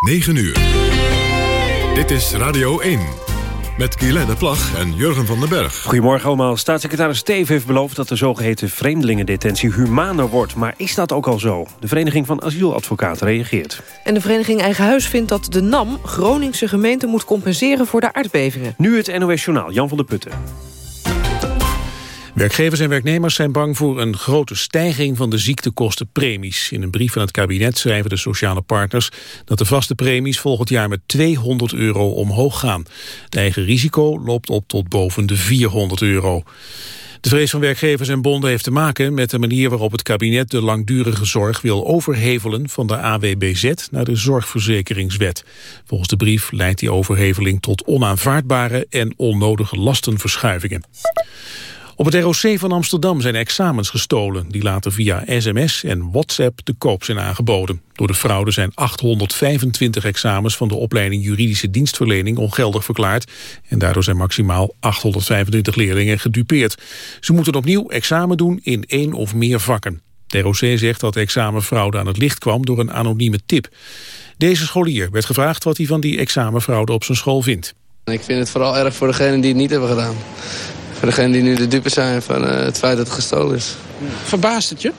9 uur. Dit is Radio 1. Met Guylaine Plag en Jurgen van den Berg. Goedemorgen allemaal. Staatssecretaris Steven heeft beloofd dat de zogeheten vreemdelingendetentie humaner wordt. Maar is dat ook al zo? De Vereniging van Asieladvocaten reageert. En de Vereniging Eigen Huis vindt dat de NAM Groningse gemeente moet compenseren voor de aardbevingen. Nu het NOS Journaal, Jan van der Putten. Werkgevers en werknemers zijn bang voor een grote stijging van de ziektekostenpremies. In een brief van het kabinet schrijven de sociale partners dat de vaste premies volgend jaar met 200 euro omhoog gaan. Het eigen risico loopt op tot boven de 400 euro. De vrees van werkgevers en bonden heeft te maken met de manier waarop het kabinet de langdurige zorg wil overhevelen van de AWBZ naar de zorgverzekeringswet. Volgens de brief leidt die overheveling tot onaanvaardbare en onnodige lastenverschuivingen. Op het ROC van Amsterdam zijn examens gestolen... die later via sms en WhatsApp te koop zijn aangeboden. Door de fraude zijn 825 examens van de opleiding juridische dienstverlening ongeldig verklaard. En daardoor zijn maximaal 825 leerlingen gedupeerd. Ze moeten opnieuw examen doen in één of meer vakken. De ROC zegt dat de examenfraude aan het licht kwam door een anonieme tip. Deze scholier werd gevraagd wat hij van die examenfraude op zijn school vindt. Ik vind het vooral erg voor degenen die het niet hebben gedaan. Voor degenen die nu de dupe zijn van uh, het feit dat het gestolen is. Verbaast het je?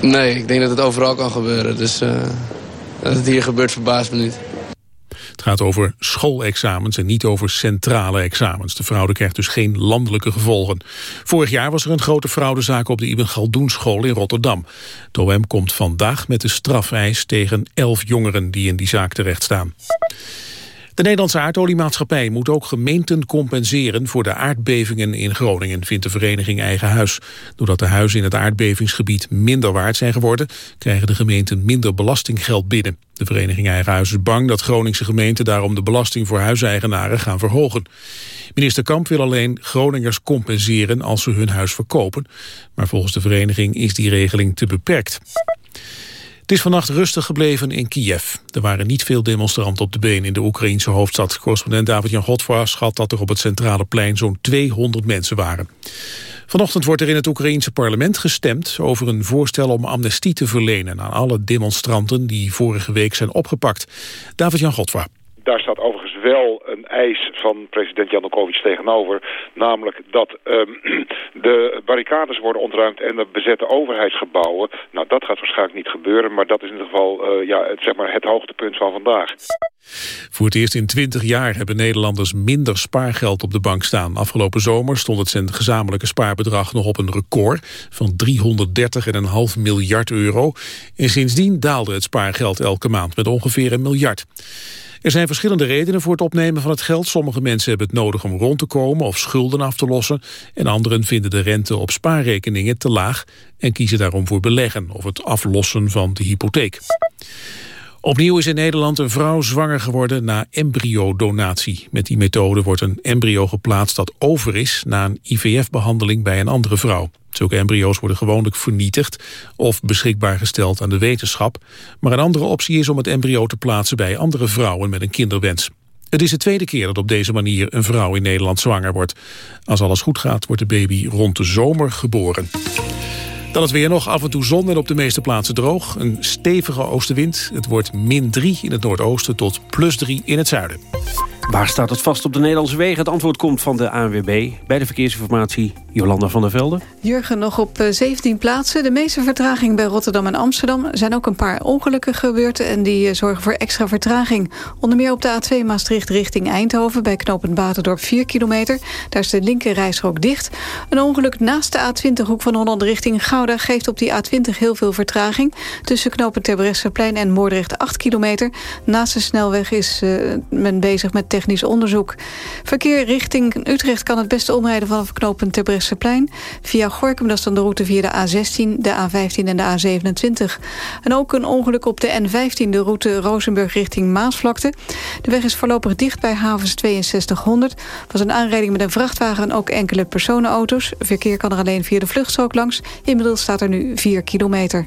Nee, ik denk dat het overal kan gebeuren. Dus uh, dat het hier gebeurt verbaast me niet. Het gaat over schoolexamens en niet over centrale examens. De fraude krijgt dus geen landelijke gevolgen. Vorig jaar was er een grote fraudezaak op de Ibn Galdoen school in Rotterdam. De OM komt vandaag met de strafeis tegen elf jongeren die in die zaak terecht staan. De Nederlandse aardoliemaatschappij moet ook gemeenten compenseren voor de aardbevingen in Groningen, vindt de vereniging Eigen Huis. Doordat de huizen in het aardbevingsgebied minder waard zijn geworden, krijgen de gemeenten minder belastinggeld binnen. De vereniging Eigen Huis is bang dat Groningse gemeenten daarom de belasting voor huiseigenaren gaan verhogen. Minister Kamp wil alleen Groningers compenseren als ze hun huis verkopen, maar volgens de vereniging is die regeling te beperkt. Het is vannacht rustig gebleven in Kiev. Er waren niet veel demonstranten op de been in de Oekraïense hoofdstad. Correspondent David-Jan Godfra schat dat er op het centrale plein zo'n 200 mensen waren. Vanochtend wordt er in het Oekraïense parlement gestemd over een voorstel om amnestie te verlenen aan alle demonstranten die vorige week zijn opgepakt. David-Jan Godfra. Daar staat overigens wel een eis van president Janukovic tegenover. Namelijk dat um, de barricades worden ontruimd en de bezette overheidsgebouwen. Nou, dat gaat waarschijnlijk niet gebeuren. Maar dat is in ieder geval uh, ja, het, zeg maar het hoogtepunt van vandaag. Voor het eerst in 20 jaar hebben Nederlanders minder spaargeld op de bank staan. Afgelopen zomer stond het zijn gezamenlijke spaarbedrag nog op een record van 330,5 miljard euro. En sindsdien daalde het spaargeld elke maand met ongeveer een miljard. Er zijn verschillende redenen voor het opnemen van het geld. Sommige mensen hebben het nodig om rond te komen of schulden af te lossen. En anderen vinden de rente op spaarrekeningen te laag en kiezen daarom voor beleggen of het aflossen van de hypotheek. Opnieuw is in Nederland een vrouw zwanger geworden na embryodonatie. Met die methode wordt een embryo geplaatst dat over is... na een IVF-behandeling bij een andere vrouw. Zulke embryo's worden gewoonlijk vernietigd of beschikbaar gesteld aan de wetenschap. Maar een andere optie is om het embryo te plaatsen bij andere vrouwen met een kinderwens. Het is de tweede keer dat op deze manier een vrouw in Nederland zwanger wordt. Als alles goed gaat wordt de baby rond de zomer geboren. Dan het weer nog af en toe zon en op de meeste plaatsen droog. Een stevige oostenwind. Het wordt min 3 in het noordoosten tot plus 3 in het zuiden. Waar staat het vast op de Nederlandse wegen? Het antwoord komt van de ANWB. Bij de verkeersinformatie Jolanda van der Velde. Jurgen, nog op 17 eh, plaatsen. De meeste vertraging bij Rotterdam en Amsterdam. Er zijn ook een paar ongelukken gebeurd en die eh, zorgen voor extra vertraging. Onder meer op de A2 Maastricht richting Eindhoven... bij knooppunt Baterdorp 4 kilometer. Daar is de linker rijstrook dicht. Een ongeluk naast de A20 hoek van Holland richting Gouda... geeft op die A20 heel veel vertraging. Tussen knooppunt Terbrechtseplein en Moordrecht 8 kilometer. Naast de snelweg is uh, men bezig met technisch onderzoek. Verkeer richting Utrecht kan het beste omrijden vanaf knooppunt Terbrechtseplein. Via Gorkum, dat is dan de route via de A16, de A15 en de A27. En ook een ongeluk op de N15, de route Rozenburg richting Maasvlakte. De weg is voorlopig dicht bij havens 6200. was een aanrijding met een vrachtwagen en ook enkele personenauto's. Verkeer kan er alleen via de vluchtstrook langs. Inmiddels staat er nu 4 kilometer.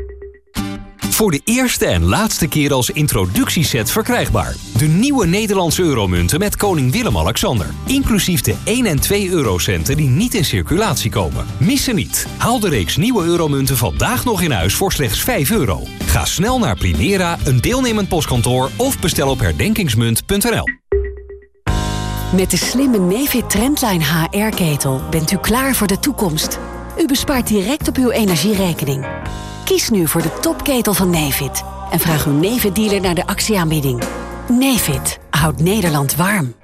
Voor de eerste en laatste keer als introductieset verkrijgbaar. De nieuwe Nederlandse euromunten met koning Willem-Alexander. Inclusief de 1 en 2 eurocenten die niet in circulatie komen. Missen niet. Haal de reeks nieuwe euromunten vandaag nog in huis voor slechts 5 euro. Ga snel naar Primera, een deelnemend postkantoor... of bestel op herdenkingsmunt.nl. Met de slimme Nefit Trendline HR-ketel bent u klaar voor de toekomst. U bespaart direct op uw energierekening. Kies nu voor de topketel van Nefit en vraag uw Nefit-dealer naar de actieaanbieding. Nefit houdt Nederland warm.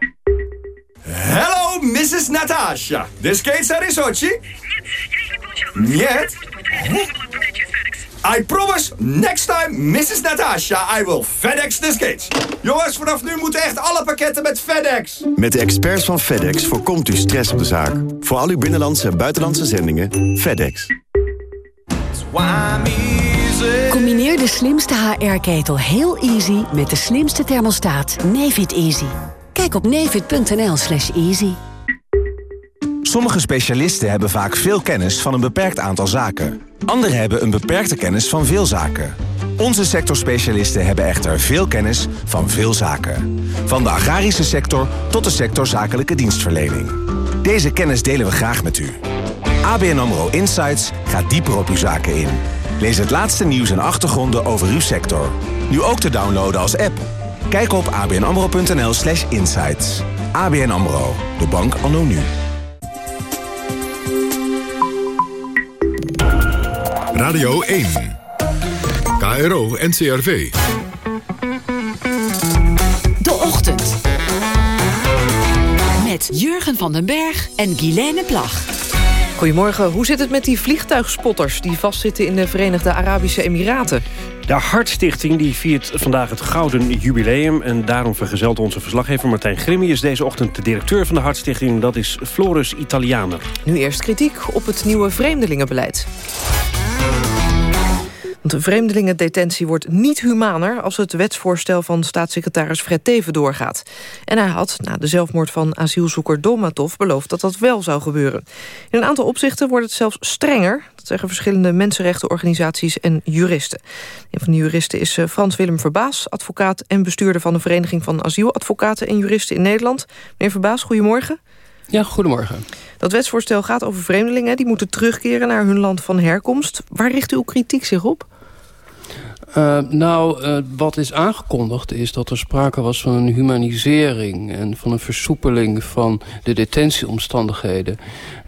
Hello, Mrs. Natasha. The skates are in Sochi? Нет. I promise, next time, Mrs. Natasha, I will FedEx the skates. Jongens, vanaf nu moeten echt alle pakketten met FedEx. Met de experts van FedEx voorkomt u stress op de zaak. Voor al uw binnenlandse en buitenlandse zendingen, FedEx. Combineer de slimste HR-ketel heel easy met de slimste thermostaat Nefit Easy. Kijk op nefit.nl slash easy. Sommige specialisten hebben vaak veel kennis van een beperkt aantal zaken. Anderen hebben een beperkte kennis van veel zaken. Onze sectorspecialisten hebben echter veel kennis van veel zaken. Van de agrarische sector tot de sector zakelijke dienstverlening. Deze kennis delen we graag met u. ABN AMRO Insights gaat dieper op uw zaken in. Lees het laatste nieuws en achtergronden over uw sector. Nu ook te downloaden als app. Kijk op abnamro.nl slash insights. ABN AMRO, de bank anno nu. Radio 1. KRO NCRV. De Ochtend. Met Jurgen van den Berg en Guilaine Plag. Goedemorgen. Hoe zit het met die vliegtuigspotters... die vastzitten in de Verenigde Arabische Emiraten? De Hartstichting die viert vandaag het gouden jubileum... en daarom vergezelt onze verslaggever Martijn Grimius... deze ochtend de directeur van de Hartstichting. Dat is Floris Italianer. Nu eerst kritiek op het nieuwe vreemdelingenbeleid. De vreemdelingendetentie wordt niet humaner... als het wetsvoorstel van staatssecretaris Fred Teven doorgaat. En hij had, na de zelfmoord van asielzoeker Dolmatov... beloofd dat dat wel zou gebeuren. In een aantal opzichten wordt het zelfs strenger. Dat zeggen verschillende mensenrechtenorganisaties en juristen. Een van de juristen is eh, Frans Willem Verbaas... advocaat en bestuurder van de Vereniging van Asieladvocaten en Juristen in Nederland. Meneer Verbaas, goedemorgen. Ja, goedemorgen. Dat wetsvoorstel gaat over vreemdelingen... die moeten terugkeren naar hun land van herkomst. Waar richt uw kritiek zich op? Uh, nou, uh, wat is aangekondigd is dat er sprake was van een humanisering... en van een versoepeling van de detentieomstandigheden.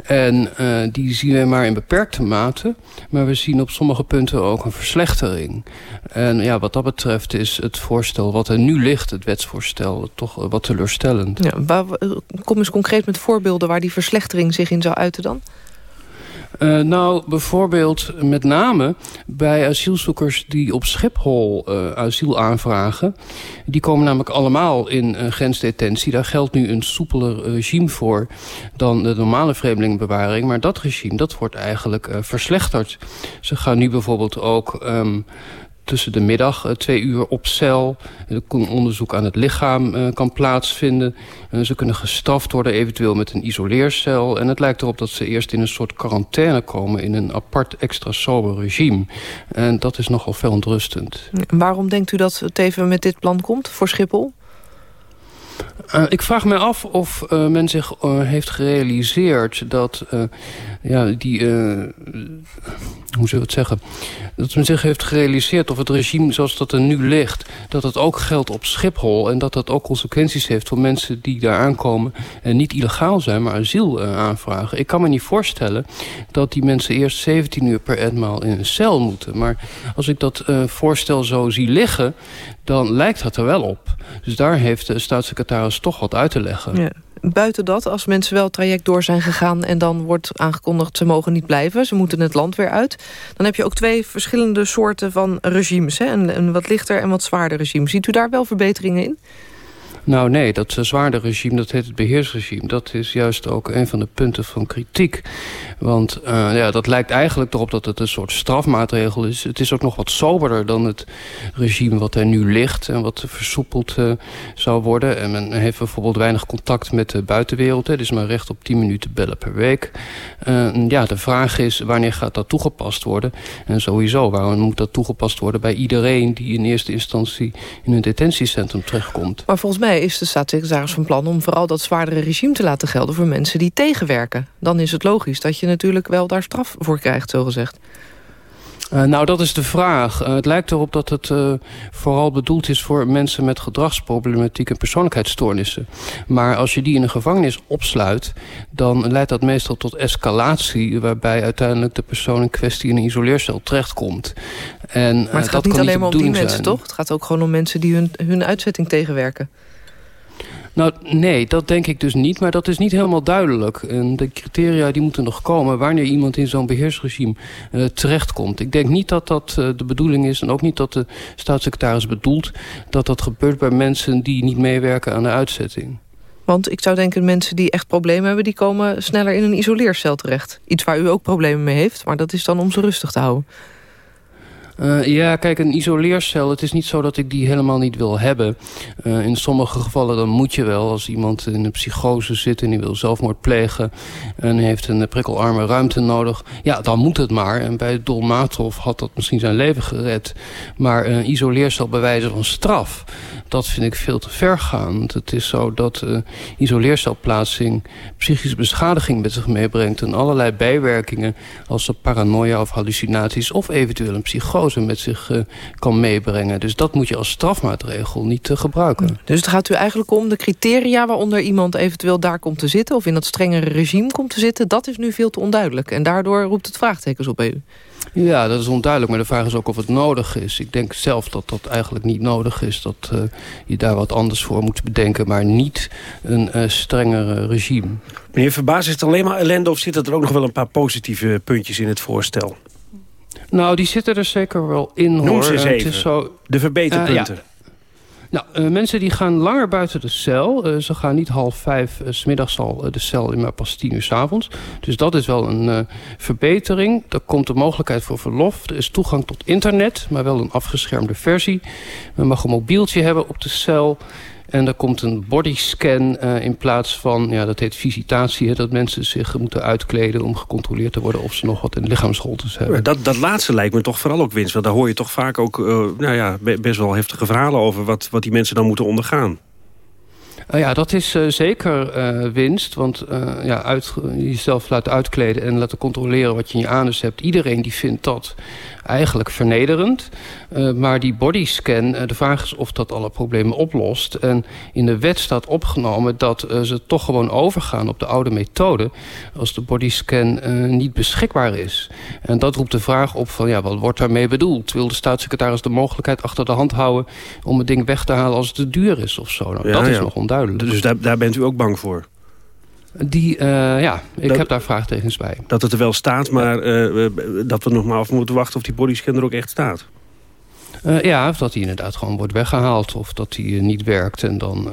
En uh, die zien we maar in beperkte mate. Maar we zien op sommige punten ook een verslechtering. En ja, wat dat betreft is het voorstel wat er nu ligt... het wetsvoorstel, toch wat teleurstellend. Ja, waar, kom eens concreet met voorbeelden waar die verslechtering zich in zou uiten dan? Uh, nou, bijvoorbeeld met name bij asielzoekers die op Schiphol uh, asiel aanvragen. Die komen namelijk allemaal in uh, grensdetentie. Daar geldt nu een soepeler regime voor dan de normale vreemdelingenbewaring. Maar dat regime, dat wordt eigenlijk verslechterd. Ze gaan nu bijvoorbeeld ook um, tussen de middag uh, twee uur op cel. Er onderzoek aan het lichaam uh, kan plaatsvinden. Uh, ze kunnen gestraft worden eventueel met een isoleercel. En het lijkt erop dat ze eerst in een soort quarantaine komen... in een apart extra sober regime. En dat is nogal verontrustend. Waarom denkt u dat het even met dit plan komt voor Schiphol? Uh, ik vraag me af of uh, men zich uh, heeft gerealiseerd dat ja, die, hoe zullen we het zeggen, dat men zich heeft gerealiseerd of het regime zoals dat er nu ligt, dat het ook geldt op Schiphol en dat dat ook consequenties heeft voor mensen die daar aankomen en niet illegaal zijn, maar asiel aanvragen. Ik kan me niet voorstellen dat die mensen eerst 17 uur per etmaal in een cel moeten. Maar als ik dat voorstel zo zie liggen, dan lijkt dat er wel op. Dus daar heeft de staatssecretaris toch wat uit te leggen. Ja. Buiten dat, als mensen wel het traject door zijn gegaan... en dan wordt aangekondigd ze mogen niet blijven, ze moeten het land weer uit... dan heb je ook twee verschillende soorten van regimes. Hè? Een, een wat lichter en wat zwaarder regime. Ziet u daar wel verbeteringen in? Nou nee, dat zwaarder regime, dat heet het beheersregime. Dat is juist ook een van de punten van kritiek. Want uh, ja, dat lijkt eigenlijk erop dat het een soort strafmaatregel is. Het is ook nog wat soberder dan het regime wat er nu ligt... en wat versoepeld uh, zou worden. En men heeft bijvoorbeeld weinig contact met de buitenwereld. Hè. Dus maar recht op 10 minuten bellen per week. Ja, de vraag is wanneer gaat dat toegepast worden? En sowieso, waarom moet dat toegepast worden bij iedereen... die in eerste instantie in een detentiecentrum terechtkomt? Maar volgens mij is de staatssecretaris van plan... om vooral dat zwaardere regime te laten gelden voor mensen die tegenwerken. Dan is het logisch dat je natuurlijk wel daar straf voor krijgt, zogezegd. Uh, nou, dat is de vraag. Uh, het lijkt erop dat het uh, vooral bedoeld is voor mensen met gedragsproblematiek en persoonlijkheidsstoornissen. Maar als je die in een gevangenis opsluit, dan leidt dat meestal tot escalatie, waarbij uiteindelijk de persoon in kwestie in een isoleercel terechtkomt. En, maar het gaat dat niet alleen maar om die mensen, zijn. toch? Het gaat ook gewoon om mensen die hun, hun uitzetting tegenwerken. Nou, nee, dat denk ik dus niet. Maar dat is niet helemaal duidelijk. En de criteria die moeten nog komen... wanneer iemand in zo'n beheersregime uh, terechtkomt. Ik denk niet dat dat uh, de bedoeling is... en ook niet dat de staatssecretaris bedoelt... dat dat gebeurt bij mensen die niet meewerken aan de uitzetting. Want ik zou denken, mensen die echt problemen hebben... die komen sneller in een isoleercel terecht. Iets waar u ook problemen mee heeft, maar dat is dan om ze rustig te houden. Uh, ja, kijk, een isoleercel, het is niet zo dat ik die helemaal niet wil hebben. Uh, in sommige gevallen dan moet je wel, als iemand in een psychose zit... en die wil zelfmoord plegen en heeft een prikkelarme ruimte nodig... ja, dan moet het maar. En bij Dolmatov had dat misschien zijn leven gered. Maar een isoleercel bij wijze van straf, dat vind ik veel te vergaand. Het is zo dat uh, isoleercelplaatsing psychische beschadiging met zich meebrengt... en allerlei bijwerkingen als paranoia of hallucinaties... of eventueel een psychose met zich uh, kan meebrengen. Dus dat moet je als strafmaatregel niet uh, gebruiken. Dus het gaat u eigenlijk om de criteria waaronder iemand eventueel daar komt te zitten... of in dat strengere regime komt te zitten, dat is nu veel te onduidelijk. En daardoor roept het vraagtekens op bij u. Ja, dat is onduidelijk, maar de vraag is ook of het nodig is. Ik denk zelf dat dat eigenlijk niet nodig is. Dat uh, je daar wat anders voor moet bedenken, maar niet een uh, strenger regime. Meneer Verbaas, is het alleen maar ellende... of zitten er ook nog wel een paar positieve puntjes in het voorstel? Nou, die zitten er zeker wel in, hoor. Noem ze eens even, het is zo, de verbeterpunten. Ja. Nou, uh, mensen die gaan langer buiten de cel. Uh, ze gaan niet half vijf, uh, smiddags al de cel in, maar pas tien uur s avonds. Dus dat is wel een verbetering. Er komt de mogelijkheid voor verlof. Er is toegang tot internet, maar wel een afgeschermde versie. Men mag een mobieltje hebben op de cel. En er komt een bodyscan uh, in plaats van, ja, dat heet visitatie... Hè, dat mensen zich moeten uitkleden om gecontroleerd te worden... of ze nog wat in lichaamsholtes hebben. Dat, dat laatste lijkt me toch vooral ook winst. Want daar hoor je toch vaak ook uh, nou ja, best wel heftige verhalen over... wat, wat die mensen dan moeten ondergaan. Uh, ja, dat is uh, zeker uh, winst. Want ja, uit, jezelf laten uitkleden en laten controleren wat je in je anus hebt. Iedereen die vindt dat eigenlijk vernederend. Uh, maar die bodyscan, uh, de vraag is of dat alle problemen oplost. En in de wet staat opgenomen dat uh, ze toch gewoon overgaan op de oude methode... als de bodyscan niet beschikbaar is. En dat roept de vraag op van, ja, wat wordt daarmee bedoeld? Wil de staatssecretaris de mogelijkheid achter de hand houden... om het ding weg te halen als het te duur is of zo? Nou, ja, dat is ja. nog onduidelijk. Dus daar, daar bent u ook bang voor? Die, uh, ja, ik dat, heb daar vraagtekens bij. Dat het er wel staat, maar uh, dat we nog maar af moeten wachten... of die bodyscan er ook echt staat. Uh, ja, of dat die inderdaad gewoon wordt weggehaald... of dat die niet werkt en dan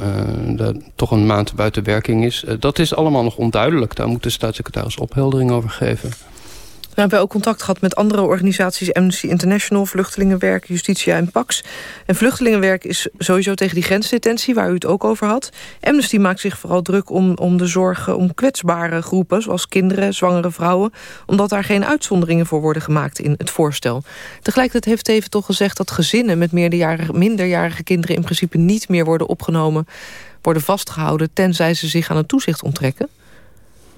toch een maand buiten werking is. dat is allemaal nog onduidelijk. Daar moet de staatssecretaris opheldering over geven. We hebben ook contact gehad met andere organisaties... Amnesty International, Vluchtelingenwerk, Justitia en Pax. En Vluchtelingenwerk is sowieso tegen die grensdetentie... waar u het ook over had. Amnesty maakt zich vooral druk om, om de zorgen om kwetsbare groepen... zoals kinderen, zwangere vrouwen... omdat daar geen uitzonderingen voor worden gemaakt in het voorstel. Tegelijkertijd heeft even toch gezegd dat gezinnen... met meerderjarige, minderjarige kinderen in principe niet meer worden opgenomen... worden vastgehouden tenzij ze zich aan het toezicht onttrekken.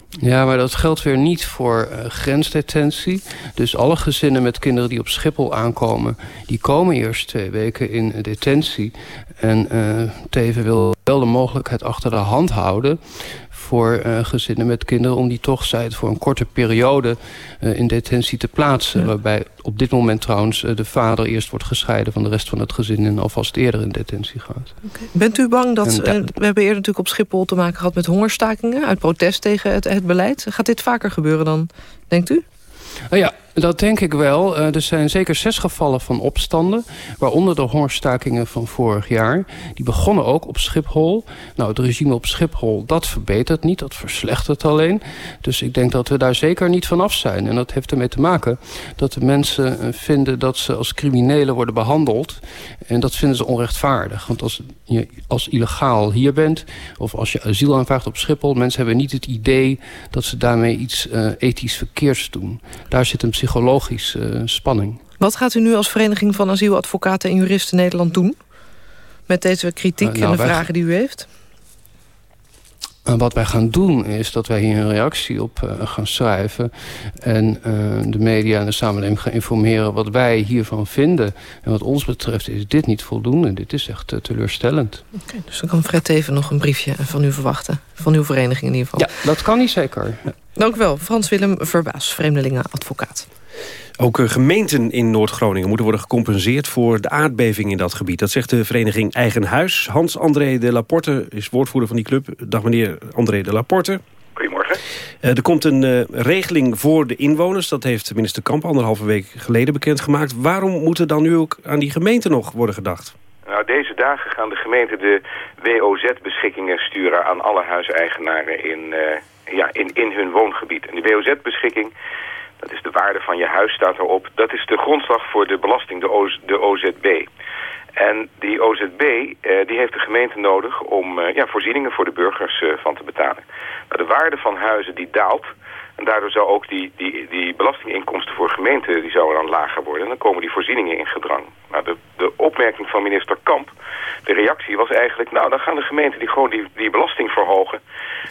Ja, maar dat geldt weer niet voor uh, grensdetentie. Dus alle gezinnen met kinderen die op Schiphol aankomen... die komen eerst twee weken in detentie. En uh, Teven wil wel de mogelijkheid achter de hand houden voor uh, gezinnen met kinderen... om die toch, zij het voor een korte periode uh, in detentie te plaatsen. Ja. Waarbij op dit moment trouwens uh, de vader eerst wordt gescheiden... van de rest van het gezin en alvast eerder in detentie gaat. Okay. Bent u bang dat... En, we hebben eerder natuurlijk op Schiphol te maken gehad met hongerstakingen... uit protest tegen het, het beleid. Gaat dit vaker gebeuren dan, denkt u? Oh ja, Dat denk ik wel. Uh, er zijn zeker zes gevallen van opstanden. Waaronder de hongerstakingen van vorig jaar. Die begonnen ook op Schiphol. Nou, het regime op Schiphol, dat verbetert niet. Dat verslechtert alleen. Dus ik denk dat we daar zeker niet vanaf zijn. En dat heeft ermee te maken dat de mensen uh, vinden... dat ze als criminelen worden behandeld. En dat vinden ze onrechtvaardig. Want als je als illegaal hier bent... of als je asiel aanvraagt op Schiphol... mensen hebben niet het idee dat ze daarmee iets uh, ethisch verkeerds doen. Daar zit een psychologische uh, spanning. Wat gaat u nu als Vereniging van Asieladvocaten en Juristen Nederland doen? Met deze kritiek uh, nou, en de vragen die u heeft? En wat wij gaan doen is dat wij hier een reactie op uh, gaan schrijven... en uh, de media en de samenleving gaan informeren wat wij hiervan vinden. En wat ons betreft is dit niet voldoende. Dit is echt uh, teleurstellend. Okay, dus dan kan Fred even nog een briefje van u verwachten. Van uw vereniging in ieder geval. Ja, dat kan niet zeker. Ja. Dank u wel, Frans Willem Verbaas, vreemdelingenadvocaat. Ook gemeenten in Noord-Groningen moeten worden gecompenseerd... voor de aardbeving in dat gebied. Dat zegt de vereniging Eigen Huis. Hans-André de Laporte is woordvoerder van die club. Dag meneer André de Laporte. Goedemorgen. Uh, er komt een uh, regeling voor de inwoners. Dat heeft minister Kamp anderhalve week geleden bekendgemaakt. Waarom moet er dan nu ook aan die gemeente nog worden gedacht? Nou, deze dagen gaan de gemeenten de WOZ-beschikkingen sturen... aan alle huiseigenaren in, uh, ja, in, in hun woongebied. En die WOZ-beschikking dat is de waarde van je huis staat erop. Dat is de grondslag voor de belasting, de, de OZB. En die OZB eh, die heeft de gemeente nodig om eh, ja, voorzieningen voor de burgers eh, van te betalen. Nou, de waarde van huizen die daalt. En daardoor zou ook die, die, die belastinginkomsten voor gemeenten die zouden dan lager worden. En dan komen die voorzieningen in gedrang. Nou, de, de opmerking van minister Kamp, de reactie was eigenlijk... nou, dan gaan de gemeenten die gewoon die, die belasting verhogen.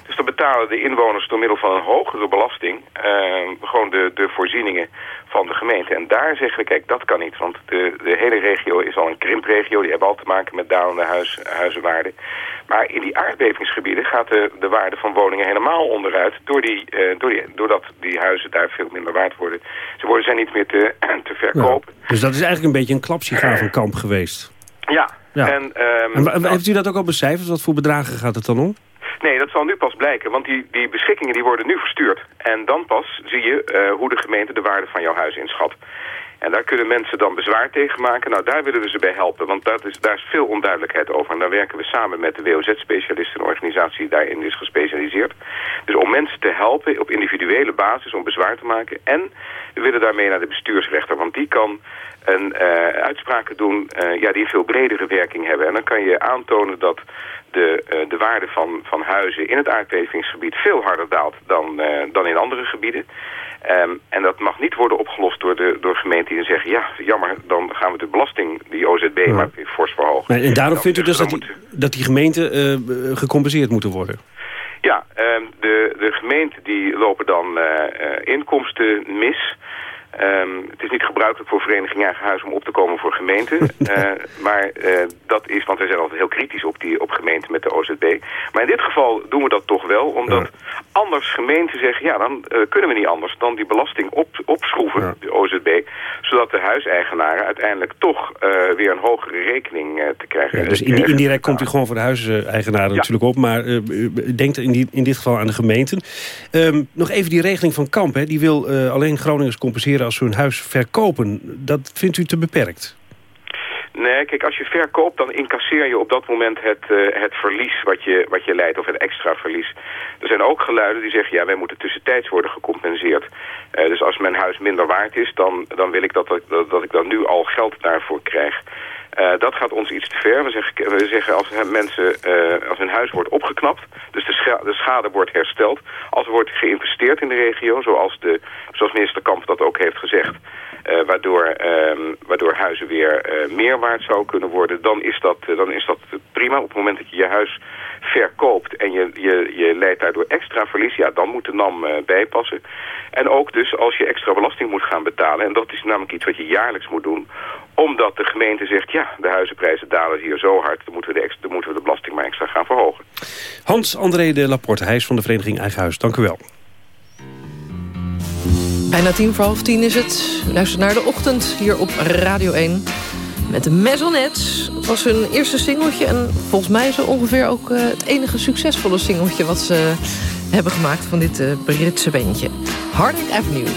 Dus dan betalen de inwoners door middel van een hogere belasting... Uh, gewoon de, de voorzieningen van de gemeente. En daar zeggen we, kijk, dat kan niet. Want de, de hele regio is al een krimpregio. Die hebben al te maken met dalende huis, huizenwaarden. Maar in die aardbevingsgebieden gaat de, de waarde van woningen helemaal onderuit... Door die, uh, door die, doordat die huizen daar veel minder waard worden. Ze worden, zijn niet meer te, te verkopen. Ja, dus dat is eigenlijk een beetje een klapsigaar van kamp geweest. Ja. ja. En, um, en, heeft u dat ook al becijferd? Wat voor bedragen gaat het dan om? Nee, dat zal nu pas blijken, want die, die beschikkingen die worden nu verstuurd. En dan pas zie je uh, hoe de gemeente de waarde van jouw huis inschat. En daar kunnen mensen dan bezwaar tegen maken. Nou, daar willen we ze bij helpen, want dat is, daar is veel onduidelijkheid over. En daar werken we samen met de WOZ-specialisten, een organisatie die daarin is gespecialiseerd. Dus om mensen te helpen op individuele basis om bezwaar te maken. En we willen daarmee naar de bestuursrechter, want die kan een uh, uitspraken doen uh, ja, die een veel bredere werking hebben. En dan kan je aantonen dat de, uh, de waarde van, van huizen in het aardbevingsgebied veel harder daalt dan, dan in andere gebieden. Um, en dat mag niet worden opgelost door, de, door gemeenten die zeggen... ja, jammer, dan gaan we de belasting, die OZB, ja. maar fors verhogen. En daarom vindt u dus dat die, dat die gemeenten gecompenseerd moeten worden? Ja, um, de, de gemeenten die lopen dan inkomsten mis... Um, het is niet gebruikelijk voor vereniging eigen huis om op te komen voor gemeenten. uh, maar uh, dat is, want wij zijn altijd heel kritisch op, die, op gemeenten met de OZB. Maar in dit geval doen we dat toch wel, omdat ja. anders gemeenten zeggen... ja, dan uh, kunnen we niet anders dan die belasting op, opschroeven, ja. de OZB... zodat de huiseigenaren uiteindelijk toch weer een hogere rekening te krijgen. Ja, dus indirect komt u gewoon voor de huiseigenaren natuurlijk op... maar denkt in, die, in dit geval aan de gemeenten. Um, nog even die regeling van Kamp, hè, die wil alleen Groningers compenseren als ze hun huis verkopen. Dat vindt u te beperkt? Nee, kijk, als je verkoopt, dan incasseer je op dat moment het, uh, het verlies wat je, wat je leidt, of het extra verlies. Er zijn ook geluiden die zeggen, ja, wij moeten tussentijds worden gecompenseerd. Uh, dus als mijn huis minder waard is, dan, dan wil ik dat, dat, dat ik dan nu al geld daarvoor krijg. Uh, dat gaat ons iets te ver. We zeggen, we zeggen als mensen, uh, als hun huis wordt opgeknapt, dus de, de, schade wordt hersteld, als er wordt geïnvesteerd in de regio, zoals, de, zoals minister Kamp dat ook heeft gezegd, uh, waardoor, um, waardoor huizen weer meer waard zou kunnen worden, dan is, dat, dan is dat prima. Op het moment dat je je huis verkoopt en je, je, je leidt daardoor extra verlies, ja, dan moet de NAM bijpassen. En ook dus als je extra belasting moet gaan betalen, en dat is namelijk iets wat je jaarlijks moet doen, omdat de gemeente zegt, ja, de huizenprijzen dalen hier zo hard... dan moeten we de, extra, dan moeten we de belasting maar extra gaan verhogen. Hans-André de Laporte, hij is van de vereniging Eigen Huis. Dank u wel. Bijna tien voor half tien is het. Luister naar de ochtend hier op Radio 1. Met de Maisonette. Was hun eerste singeltje. En volgens mij is het ongeveer ook uh, het enige succesvolle singeltje... wat ze hebben gemaakt van dit uh, Britse bandje. Harding Avenue.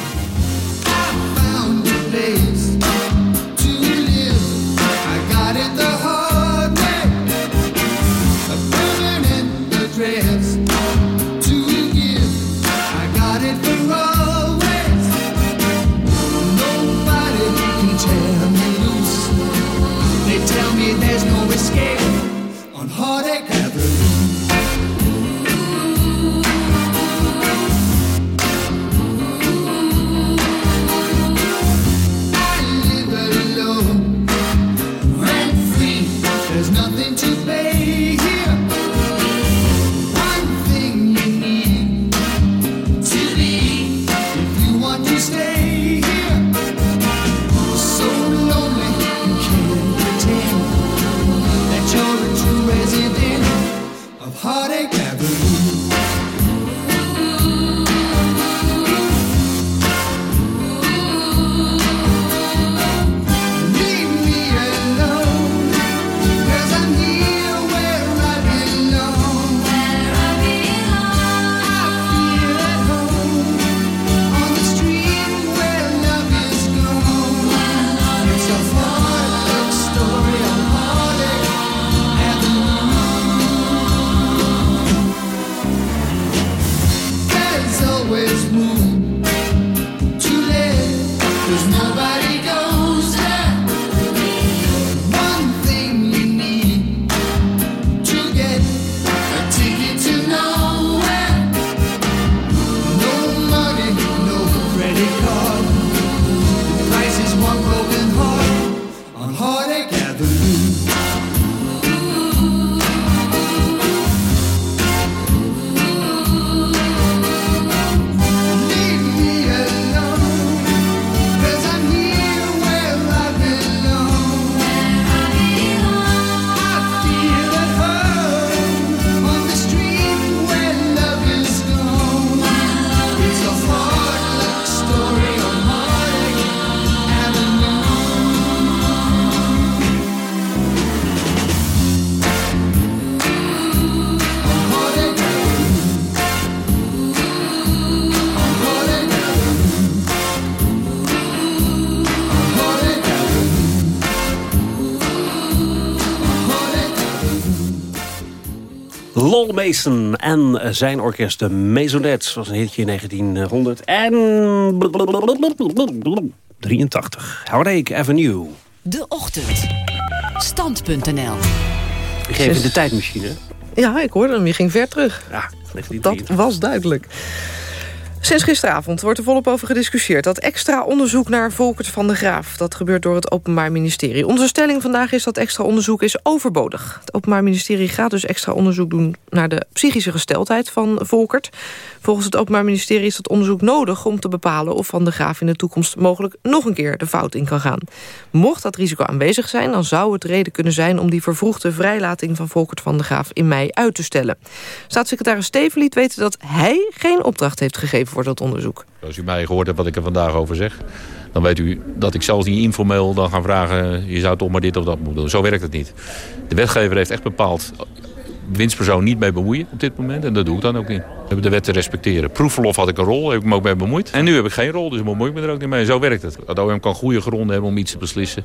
Mason en zijn orkest, de Maisonette. was een hitje in 1900 en... 83. Heartache Avenue. De Ochtend. Stand.nl Ik geef in de tijdmachine. Ja, ik hoorde hem. Je ging ver terug. Ja, dat was duidelijk. Sinds gisteravond wordt er volop over gediscussieerd. Dat extra onderzoek naar Volkert van de Graaf. Dat gebeurt door het Openbaar Ministerie. Onze stelling vandaag is dat extra onderzoek is overbodig. Het Openbaar Ministerie gaat dus extra onderzoek doen... naar de psychische gesteldheid van Volkert. Volgens het Openbaar Ministerie is dat onderzoek nodig... om te bepalen of Van de Graaf in de toekomst mogelijk nog een keer de fout in kan gaan. Mocht dat risico aanwezig zijn... dan zou het reden kunnen zijn om die vervroegde vrijlating... van Volkert van de Graaf in mei uit te stellen. Staatssecretaris Steven liet weten dat hij geen opdracht heeft gegeven voor dat onderzoek. Als u mij gehoord hebt wat ik er vandaag over zeg... dan weet u dat ik zelfs niet informeel dan gaan vragen... je zou toch maar dit of dat moeten doen. Zo werkt het niet. De wetgever heeft echt bepaald winstpersoon niet mee bemoeien op dit moment. En dat doe ik dan ook niet. We hebben de wet te respecteren. Proefverlof had ik een rol, heb ik me ook mee bemoeid. En nu heb ik geen rol, dus bemoei ik me er ook niet mee. Zo werkt het. Het OM kan goede gronden hebben om iets te beslissen.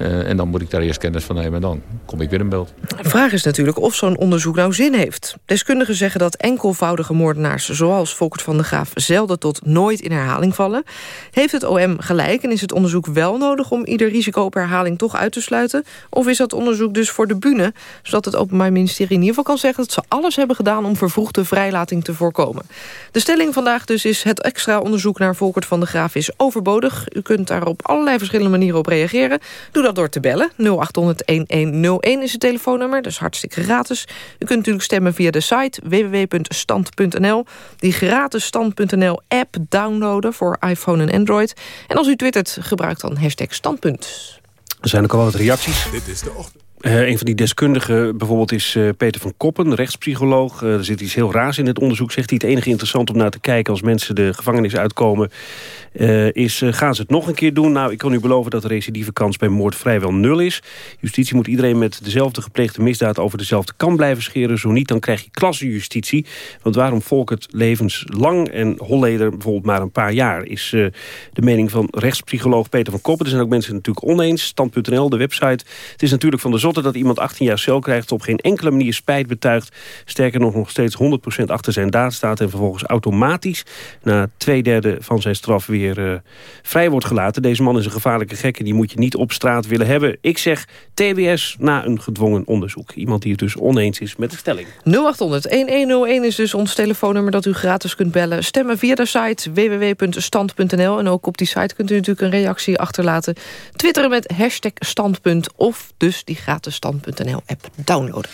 Uh, en dan moet ik daar eerst kennis van nemen en dan kom ik weer in beeld. De vraag is natuurlijk of zo'n onderzoek nou zin heeft. Deskundigen zeggen dat enkelvoudige moordenaars... zoals Volkert van de Graaf zelden tot nooit in herhaling vallen. Heeft het OM gelijk en is het onderzoek wel nodig... om ieder risico op herhaling toch uit te sluiten? Of is dat onderzoek dus voor de bühne... zodat het Openbaar Ministerie in ieder geval kan zeggen... dat ze alles hebben gedaan om vervroegde vrijlating te voorkomen? De stelling vandaag dus is het extra onderzoek naar Volkert van de Graaf is overbodig. U kunt daar op allerlei verschillende manieren op reageren. Doe dat door te bellen. 0800-1101 is het telefoonnummer, dat is hartstikke gratis. U kunt natuurlijk stemmen via de site www.stand.nl. Die gratis stand.nl app downloaden voor iPhone en Android. En als u twittert, gebruik dan hashtag standpunt. Er zijn ook al wat reacties. Dit is de ochtend. Uh, een van die deskundigen bijvoorbeeld is uh, Peter van Koppen, rechtspsycholoog. Uh, er zit iets heel raars in het onderzoek, zegt hij. Het enige interessant om naar te kijken als mensen de gevangenis uitkomen... is, gaan ze het nog een keer doen? Nou, ik kan u beloven dat de recidivekans bij moord vrijwel nul is. Justitie moet iedereen met dezelfde gepleegde misdaad over dezelfde kan blijven scheren. Zo niet, dan krijg je klassenjustitie. Want waarom volk het levenslang en Holleder bijvoorbeeld maar een paar jaar... is de mening van rechtspsycholoog Peter van Koppen. Er zijn ook mensen natuurlijk oneens. Stand.nl, de website. Het is natuurlijk van de zotte dat iemand 18 jaar cel krijgt... op geen enkele manier spijt betuigt. Sterker nog nog steeds 100% achter zijn daad staat... en vervolgens automatisch na twee derde van zijn straf weer uh, vrij wordt gelaten. Deze man is een gevaarlijke gek en die moet je niet op straat willen hebben. Ik zeg TBS na een gedwongen onderzoek. Iemand die het dus oneens is met de stelling. 0800-1101 is dus ons telefoonnummer dat u gratis kunt bellen. Stemmen via de site www.stand.nl. En ook op die site kunt u natuurlijk een reactie achterlaten. Twitteren met hashtag standpunt of dus die gratis gratis stand.nl-app downloaden.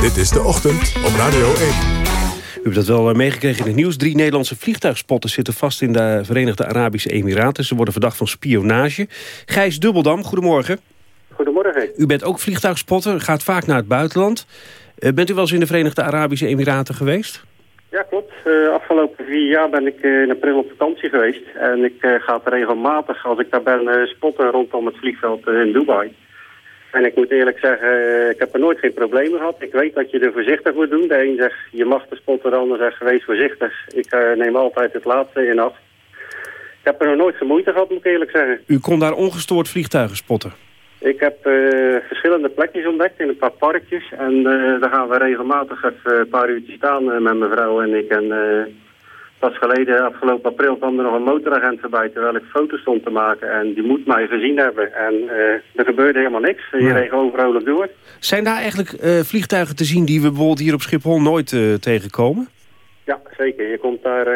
Dit is de ochtend op Radio 1. U hebt dat wel eh, meegekregen in het nieuws. Drie Nederlandse vliegtuigspotten zitten vast in de Verenigde Arabische Emiraten. Ze worden verdacht van spionage. Gijs Dubbeldam, goedemorgen. Goedemorgen. U bent ook vliegtuigspotter, gaat vaak naar het buitenland. Uh, bent u wel eens in de Verenigde Arabische Emiraten geweest? Ja, klopt. Uh, afgelopen vier jaar ben ik uh, in april op vakantie geweest. En ik uh, ga regelmatig, als ik daar ben, spotten rondom het vliegveld in Dubai. En ik moet eerlijk zeggen, eh, ik heb er nooit geen problemen gehad. Ik weet dat je er voorzichtig moet doen. De een zegt, je mag de spotten, de ander zegt, wees voorzichtig. Ik uh, neem altijd het laatste in af. Ik heb er nog nooit geen moeite gehad, moet ik eerlijk zeggen. U kon daar ongestoord vliegtuigen spotten? Ik heb uh, verschillende plekjes ontdekt in een paar parkjes. En daar gaan we regelmatig even een paar uurtjes staan met mijn vrouw en ik. En Pas geleden, afgelopen april, kwam er nog een motoragent voorbij terwijl ik foto's stond te maken. En die moet mij gezien hebben. En uh, er gebeurde helemaal niks. Je nee. reed gewoon vrolijk door. Zijn daar eigenlijk uh, vliegtuigen te zien die we bijvoorbeeld hier op Schiphol nooit uh, tegenkomen? Ja, zeker. Je komt daar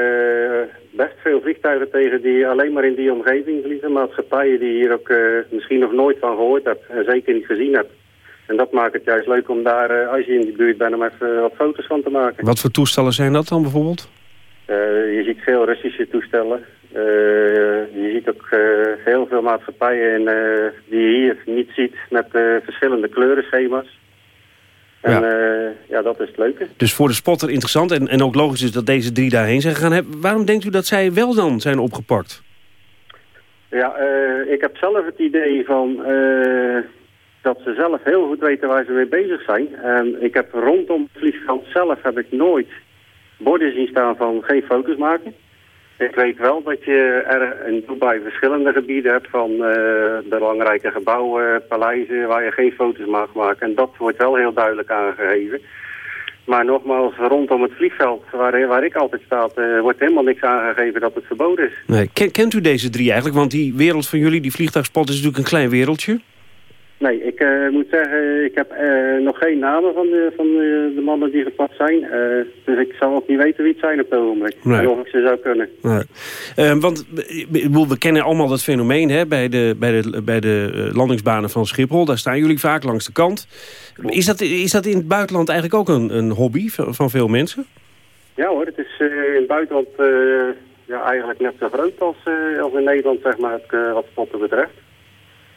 best veel vliegtuigen tegen die alleen maar in die omgeving vliegen. Maatschappijen die hier ook misschien nog nooit van gehoord hebt en zeker niet gezien hebt. En dat maakt het juist leuk om daar, als je in die buurt bent, om even wat foto's van te maken. Wat voor toestellen zijn dat dan bijvoorbeeld? Uh, je ziet veel Russische toestellen. Uh, je ziet ook uh, heel veel maatschappijen in, die je hier niet ziet met verschillende kleurenschema's. En ja. ja, dat is het leuke. Dus voor de spotter interessant en, en ook logisch is dat deze drie daarheen zijn gegaan. Waarom denkt u dat zij wel dan zijn opgepakt? Ja, ik heb zelf het idee van dat ze zelf heel goed weten waar ze mee bezig zijn. En ik heb rondom het vliegveld zelf heb ik nooit borden zien staan van geen foto's maken. Ik weet wel dat je er in Dubai verschillende gebieden hebt van uh, belangrijke gebouwen, paleizen waar je geen foto's mag maken. En dat wordt wel heel duidelijk aangegeven. Maar nogmaals, rondom het vliegveld waar, waar ik altijd sta, uh, wordt helemaal niks aangegeven dat het verboden is. Nee. Kent u deze drie eigenlijk? Want die wereld van jullie, die vliegtuigspot, is natuurlijk een klein wereldje. Nee, ik uh, moet zeggen, ik heb uh, nog geen namen van de, van de, de mannen die gepakt zijn. Uh, dus ik zou ook niet weten wie het zijn op het ogenblik. Nee. Of ik ze zou kunnen. Nee. want we kennen allemaal dat fenomeen hè, bij de, bij de, bij de landingsbanen van Schiphol. Daar staan jullie vaak langs de kant. Is dat, is dat in het buitenland eigenlijk ook een, een hobby van, van veel mensen? Ja hoor, het is in het buitenland ja, eigenlijk net zo groot als, als in Nederland, zeg maar, het, wat spotten betreft.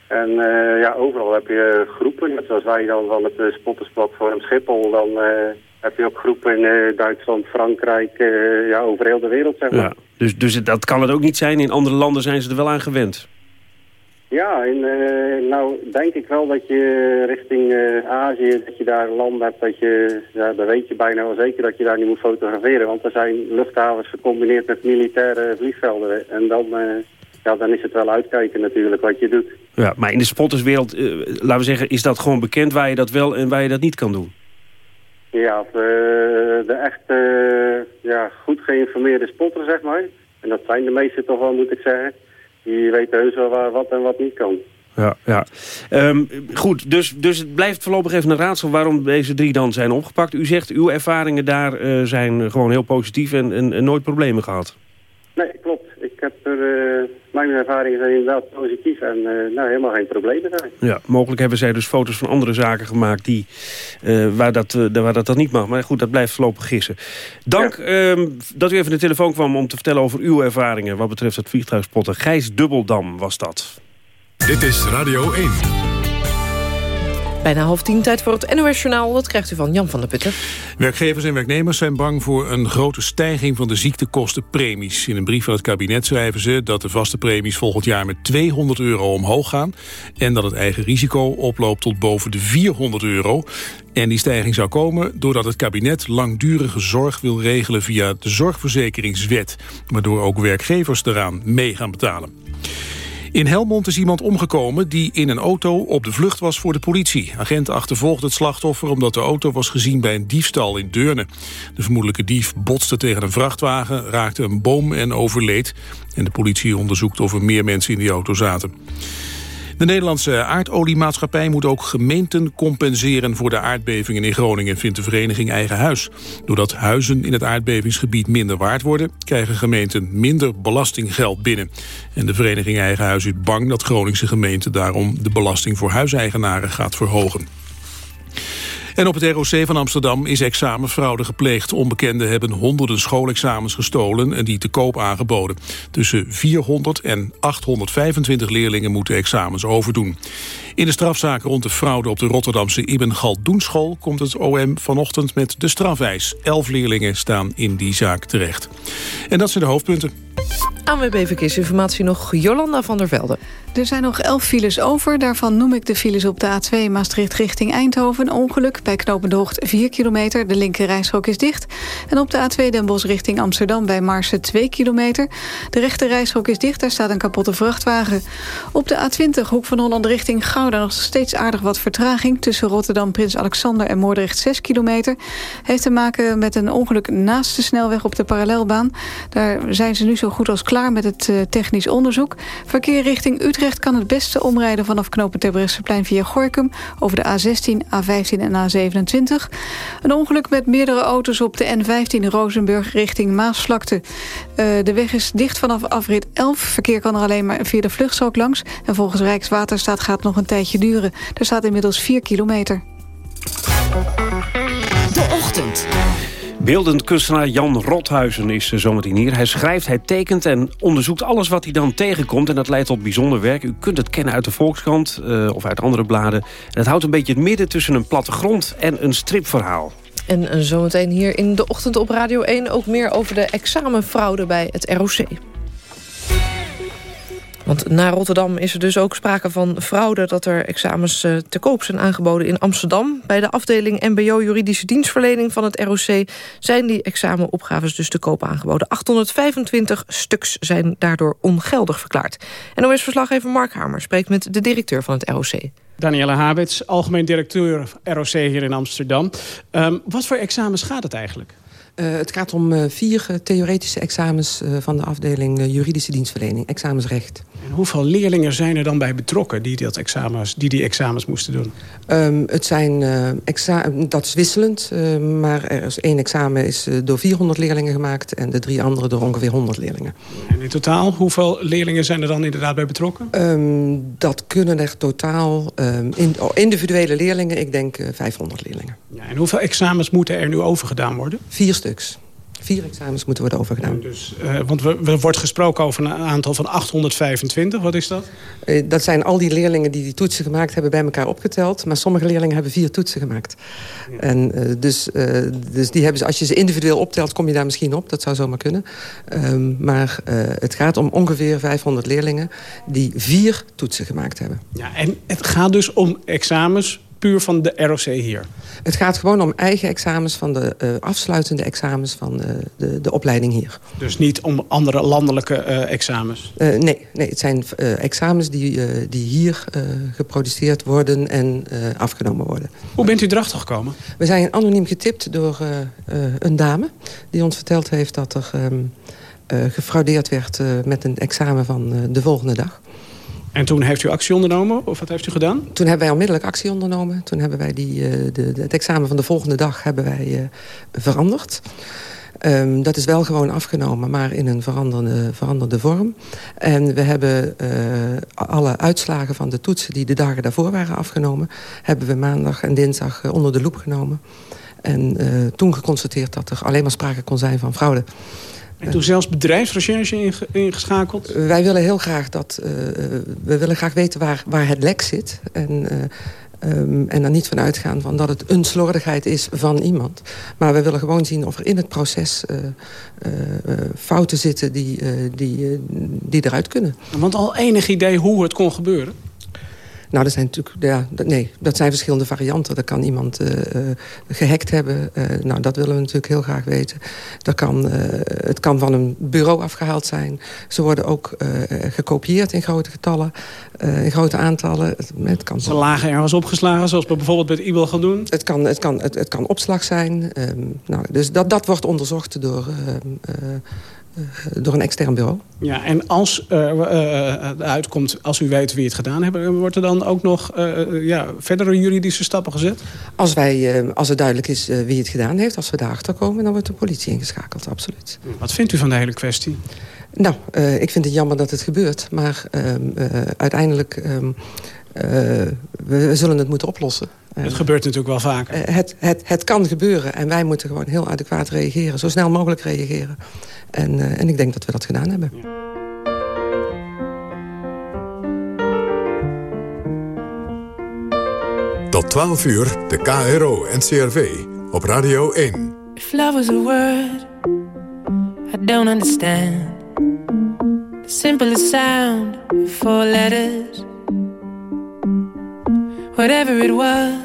En uh, ja, overal heb je groepen, net zoals wij dan van het uh, spottersplatform Schiphol. Dan uh, heb je ook groepen in Duitsland, Frankrijk, ja, over heel de wereld, zeg maar. Ja, dus, dus dat kan het ook niet zijn. In andere landen zijn ze er wel aan gewend. Ja, in, nou denk ik wel dat je richting Azië, dat je daar landen hebt, dat je, ja, dan weet je bijna wel zeker dat je daar niet moet fotograferen. Want er zijn luchthavens gecombineerd met militaire vliegvelden. En dan ja, dan is het wel uitkijken natuurlijk wat je doet. Ja, maar in de spotterswereld, uh, laten we zeggen, is dat gewoon bekend waar je dat wel en waar je dat niet kan doen? Ja, de, eh, de echt uh, ja, goed geïnformeerde spotter, zeg maar. En dat zijn de meeste toch wel, moet ik zeggen. Die weten heus wel waar, wat en wat niet kan. Ja, ja. Um, goed, dus, dus het blijft voorlopig even een raadsel waarom deze drie dan zijn opgepakt. U zegt, uw ervaringen daar uh, zijn gewoon heel positief en, en, en nooit problemen gehad. Nee, klopt. Ik heb er, mijn ervaringen zijn inderdaad positief en uh, nou, helemaal geen problemen zijn. Ja, mogelijk hebben zij dus foto's van andere zaken gemaakt die, uh, waar, dat, waar dat dan niet mag. Maar goed, dat blijft voorlopig gissen. Dank ja. um, dat u even de telefoon kwam om te vertellen over uw ervaringen... wat betreft het vliegtuigspotten. Gijs Dubbeldam was dat. Dit is Radio 1. Bijna half tien tijd voor het NOS Journaal. Dat krijgt u van Jan van der Putten. Werkgevers en werknemers zijn bang voor een grote stijging van de ziektekostenpremies. In een brief van het kabinet schrijven ze dat de vaste premies volgend jaar met 200 euro omhoog gaan. En dat het eigen risico oploopt tot boven de 400 euro. En die stijging zou komen doordat het kabinet langdurige zorg wil regelen via de zorgverzekeringswet. Waardoor ook werkgevers eraan mee gaan betalen. In Helmond is iemand omgekomen die in een auto op de vlucht was voor de politie. Agenten achtervolgden het slachtoffer omdat de auto was gezien bij een diefstal in Deurne. De vermoedelijke dief botste tegen een vrachtwagen, raakte een boom en overleed. En de politie onderzoekt of er meer mensen in die auto zaten. De Nederlandse aardoliemaatschappij moet ook gemeenten compenseren voor de aardbevingen in Groningen, vindt de vereniging Eigen Huis. Doordat huizen in het aardbevingsgebied minder waard worden, krijgen gemeenten minder belastinggeld binnen. En de vereniging Eigen Huis is bang dat Groningse gemeenten daarom de belasting voor huiseigenaren gaat verhogen. En op het ROC van Amsterdam is examenfraude gepleegd. Onbekenden hebben honderden schoolexamens gestolen en die te koop aangeboden. Tussen 400 en 825 leerlingen moeten examens overdoen. In de strafzaak rond de fraude op de Rotterdamse Ibn Galdoenschool... komt het OM vanochtend met de strafeis. Elf leerlingen staan in die zaak terecht. En dat zijn de hoofdpunten. ANWB Verkeersinformatie nog Jolanda van der Velde. Er zijn nog elf files over. Daarvan noem ik de files op de A2 Maastricht richting Eindhoven. Ongeluk bij Knopende Hoogt 4 kilometer. De linker rijstrook is dicht. En op de A2 Den Bosch richting Amsterdam bij Marsen 2 kilometer. De rechter rijstrook is dicht. Daar staat een kapotte vrachtwagen. Op de A20 Hoek van Holland richting Gouda nog steeds aardig wat vertraging. Tussen Rotterdam, Prins Alexander en Moordrecht 6 kilometer. Heeft te maken met een ongeluk naast de snelweg op de parallelbaan. Daar zijn ze nu zo goed als klaar met het uh, technisch onderzoek. Verkeer richting Utrecht kan het beste omrijden vanaf knopen Terbrechtseplein via Gorkum... over de A16, A15 en A27. Een ongeluk met meerdere auto's op de N15 Rozenburg richting Maasvlakte. Uh, de weg is dicht vanaf afrit 11. Verkeer kan er alleen maar via de vluchtstrook langs. En volgens Rijkswaterstaat gaat nog een tijdje duren. Er staat inmiddels 4 kilometer. De ochtend. Beeldend kunstenaar Jan Rothuizen is zometeen hier. Hij schrijft, hij tekent en onderzoekt alles wat hij dan tegenkomt. En dat leidt tot bijzonder werk. U kunt het kennen uit de Volkskrant uh, of uit andere bladen. En het houdt een beetje het midden tussen een plattegrond en een stripverhaal. En zometeen hier in de ochtend op Radio 1 ook meer over de examenfraude bij het ROC. Want na Rotterdam is er dus ook sprake van fraude... dat er examens uh, te koop zijn aangeboden in Amsterdam. Bij de afdeling mbo juridische dienstverlening van het ROC... zijn die examenopgaves dus te koop aangeboden. 825 stuks zijn daardoor ongeldig verklaard. En OS-verslaggever Mark Hamer spreekt met de directeur van het ROC. Danielle Habits, algemeen directeur ROC hier in Amsterdam. Um, wat voor examens gaat het eigenlijk? Uh, het gaat om uh, vier uh, theoretische examens van de afdeling juridische dienstverlening, examensrecht. En hoeveel leerlingen zijn er dan bij betrokken die, dat examens, die die examens moesten doen? Um, het zijn, dat is wisselend, maar er is één examen is door 400 leerlingen gemaakt... en de drie andere door ongeveer 100 leerlingen. En in totaal, hoeveel leerlingen zijn er dan inderdaad bij betrokken? Um, dat kunnen er totaal, um, in, oh, individuele leerlingen, ik denk 500 leerlingen. Ja, en hoeveel examens moeten er nu overgedaan worden? Vier stuks. Vier examens moeten worden overgedaan. Dus, uh, want er wordt gesproken over een aantal van 825. Wat is dat? Uh, dat zijn al die leerlingen die die toetsen gemaakt hebben bij elkaar opgeteld. Maar sommige leerlingen hebben vier toetsen gemaakt. Ja. En, uh, dus, dus die hebben ze, als je ze individueel optelt, kom je daar misschien op. Dat zou zomaar kunnen. Um, maar het gaat om ongeveer 500 leerlingen die vier toetsen gemaakt hebben. Ja, en het gaat dus om examens puur van de ROC hier? Het gaat gewoon om eigen examens van de uh, afsluitende examens van de, de, de, opleiding hier. Dus niet om andere landelijke uh, examens? Uh, nee, nee, het zijn examens die, die hier geproduceerd worden en afgenomen worden. Hoe bent u erachter gekomen? We zijn anoniem getipt door een dame die ons verteld heeft dat er um, gefraudeerd werd met een examen van de volgende dag. En toen heeft u actie ondernomen? Of wat heeft u gedaan? Toen hebben wij onmiddellijk actie ondernomen. Toen hebben wij die, uh, de, het examen van de volgende dag hebben wij uh, veranderd. Um, dat is wel gewoon afgenomen, maar in een veranderde, veranderde vorm. En we hebben uh, alle uitslagen van de toetsen die de dagen daarvoor waren afgenomen... hebben we maandag en dinsdag onder de loep genomen. En toen geconstateerd dat er alleen maar sprake kon zijn van fraude. En toen zelfs bedrijfsrecherche ingeschakeld? Wij willen heel graag dat... Uh, we willen graag weten waar, waar het lek zit. En uh, Um, en dan niet vanuit gaan van dat het een slordigheid is van iemand. Maar we willen gewoon zien of er in het proces uh, fouten zitten die, die, die eruit kunnen. Want al enig idee hoe het kon gebeuren? Nou, dat zijn natuurlijk, ja, nee, dat zijn verschillende varianten. Dat kan iemand uh, gehackt hebben. Uh, nou, dat willen we natuurlijk heel graag weten. Dat kan, het kan van een bureau afgehaald zijn. Ze worden ook gekopieerd in grote getallen, in grote aantallen. Het kan Ze lagen ergens opgeslagen, zoals we bijvoorbeeld met e-mail gaan doen? Het kan, het kan, het, het kan opslag zijn. Um, nou, dus dat, dat wordt onderzocht door ehm, eh, door een extern bureau. Ja, en als uh, uh, uitkomt, als u weet wie het gedaan heeft... wordt er dan ook nog ja, verdere juridische stappen gezet? Als, wij, als het duidelijk is wie het gedaan heeft, als we daarachter komen... dan wordt de politie ingeschakeld, absoluut. Wat vindt u van de hele kwestie? Nou, ik vind het jammer dat het gebeurt. Maar ehm, uiteindelijk... Um, we, we zullen het moeten oplossen. Het gebeurt natuurlijk wel vaker. het, het, het kan gebeuren en wij moeten gewoon heel adequaat reageren. Zo snel mogelijk reageren. En, uh, en ik denk dat we dat gedaan hebben. Tot 12 uur, de KRO en CRV op Radio 1. If love was a word, I don't understand. The simplest sound, four letters. Whatever it was,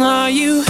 Are you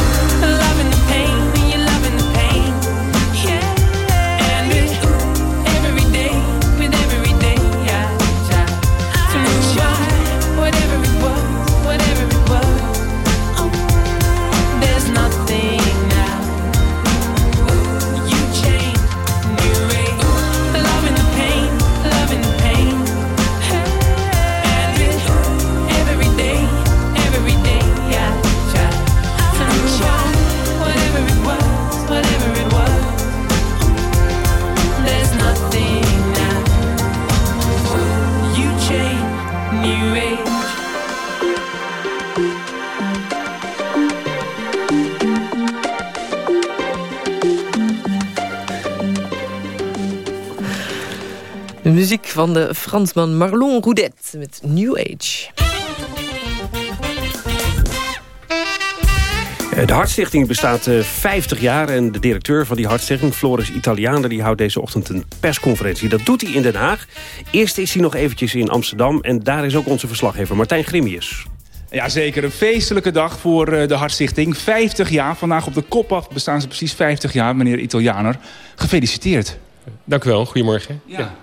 van de Fransman Marlon Roudet met New Age. De Hartstichting bestaat 50 eh, jaar en de directeur van die Hartstichting, Floris Italianer, die houdt deze ochtend een persconferentie. Dat doet hij in Den Haag. Eerst is hij nog eventjes in Amsterdam en daar is ook onze verslaggever Martijn Grimius. Ja, zeker. Een feestelijke dag voor eh, de Hartstichting. 50 jaar. Vandaag op de kop af bestaan ze precies 50 jaar, meneer Italianer. Gefeliciteerd. Dank u wel. Goedemorgen. ja.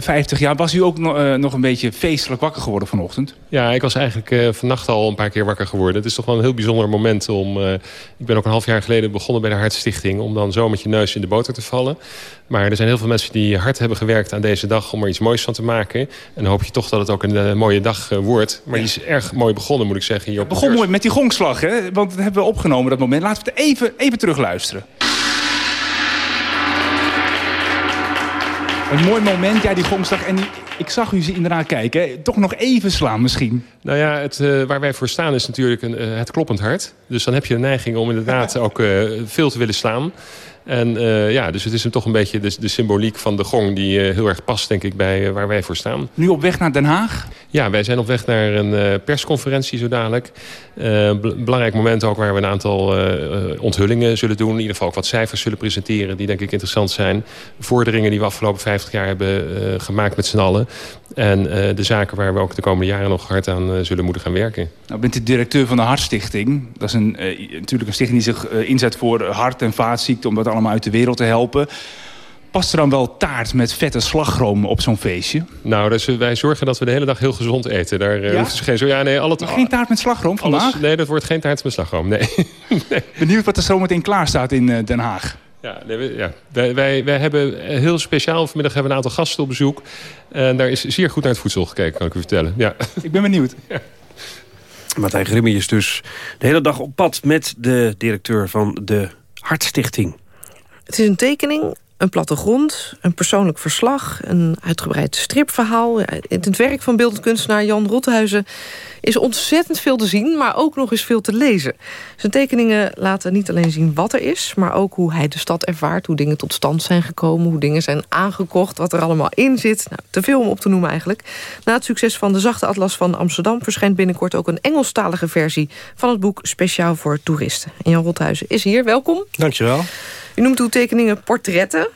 50 jaar. Was u ook uh, nog een beetje feestelijk wakker geworden vanochtend? Ja, ik was eigenlijk vannacht al een paar keer wakker geworden. Het is toch wel een heel bijzonder moment om... Ik ben ook een half jaar geleden begonnen bij de Hartstichting... om dan zo met je neus in de boter te vallen. Maar er zijn heel veel mensen die hard hebben gewerkt aan deze dag... om er iets moois van te maken. En dan hoop je toch dat het ook een mooie dag wordt. Maar die is erg mooi begonnen, moet ik zeggen. Hier op begon mooi met die gongslag, hè? Want dat hebben we opgenomen, dat moment. Laten we het even, even terugluisteren. Een mooi moment, ja, die gongslag. En ik zag u ze inderdaad kijken. Toch nog even slaan misschien. Nou ja, het, uh, waar wij voor staan is natuurlijk een, uh, het kloppend hart. Dus dan heb je de neiging om inderdaad ook uh, veel te willen slaan. En uh, ja, dus het is hem toch een beetje de, de symboliek van de gong... die uh, heel erg past, denk ik, bij uh, waar wij voor staan. Nu op weg naar Den Haag? Ja, wij zijn op weg naar een persconferentie zo dadelijk. belangrijk moment ook waar we een aantal onthullingen zullen doen. In ieder geval ook wat cijfers zullen presenteren... die denk ik interessant zijn. Vorderingen die we afgelopen 50 jaar hebben gemaakt met z'n allen. En de zaken waar we ook de komende jaren nog hard aan zullen moeten gaan werken. Nou bent u directeur van de Hartstichting. Dat is een, natuurlijk een stichting die zich inzet voor hart- en vaatziekten... omdat allemaal uit de wereld te helpen. Past er dan wel taart met vette slagroom op zo'n feestje? Nou, dus wij zorgen dat we de hele dag heel gezond eten. Daar ja? hoeft ze geen... Zo, ja, nee, alle geen taart met slagroom vandaag? Alles, nee, dat wordt geen taart met slagroom, nee. nee. Benieuwd wat er zometeen klaar staat in Den Haag. Ja, nee, we, ja. Wij, wij, wij hebben heel speciaal vanmiddag hebben we een aantal gasten op bezoek. En daar is zeer goed naar het voedsel gekeken, kan ik u vertellen. Ja. Ik ben benieuwd. Ja. Martijn Grimmie is dus de hele dag op pad met de directeur van de Hartstichting. Het is een tekening, een plattegrond, een persoonlijk verslag... een uitgebreid stripverhaal. In het werk van beeldend kunstenaar Jan Rothuizen... is ontzettend veel te zien, maar ook nog eens veel te lezen. Zijn tekeningen laten niet alleen zien wat er is... maar ook hoe hij de stad ervaart, hoe dingen tot stand zijn gekomen... hoe dingen zijn aangekocht, wat er allemaal in zit. Nou, te veel om op te noemen eigenlijk. Na het succes van de Zachte Atlas van Amsterdam... verschijnt binnenkort ook een Engelstalige versie... van het boek Speciaal voor Toeristen. En Jan Rothuizen is hier, welkom. Dankjewel. U noemt uw tekeningen portretten.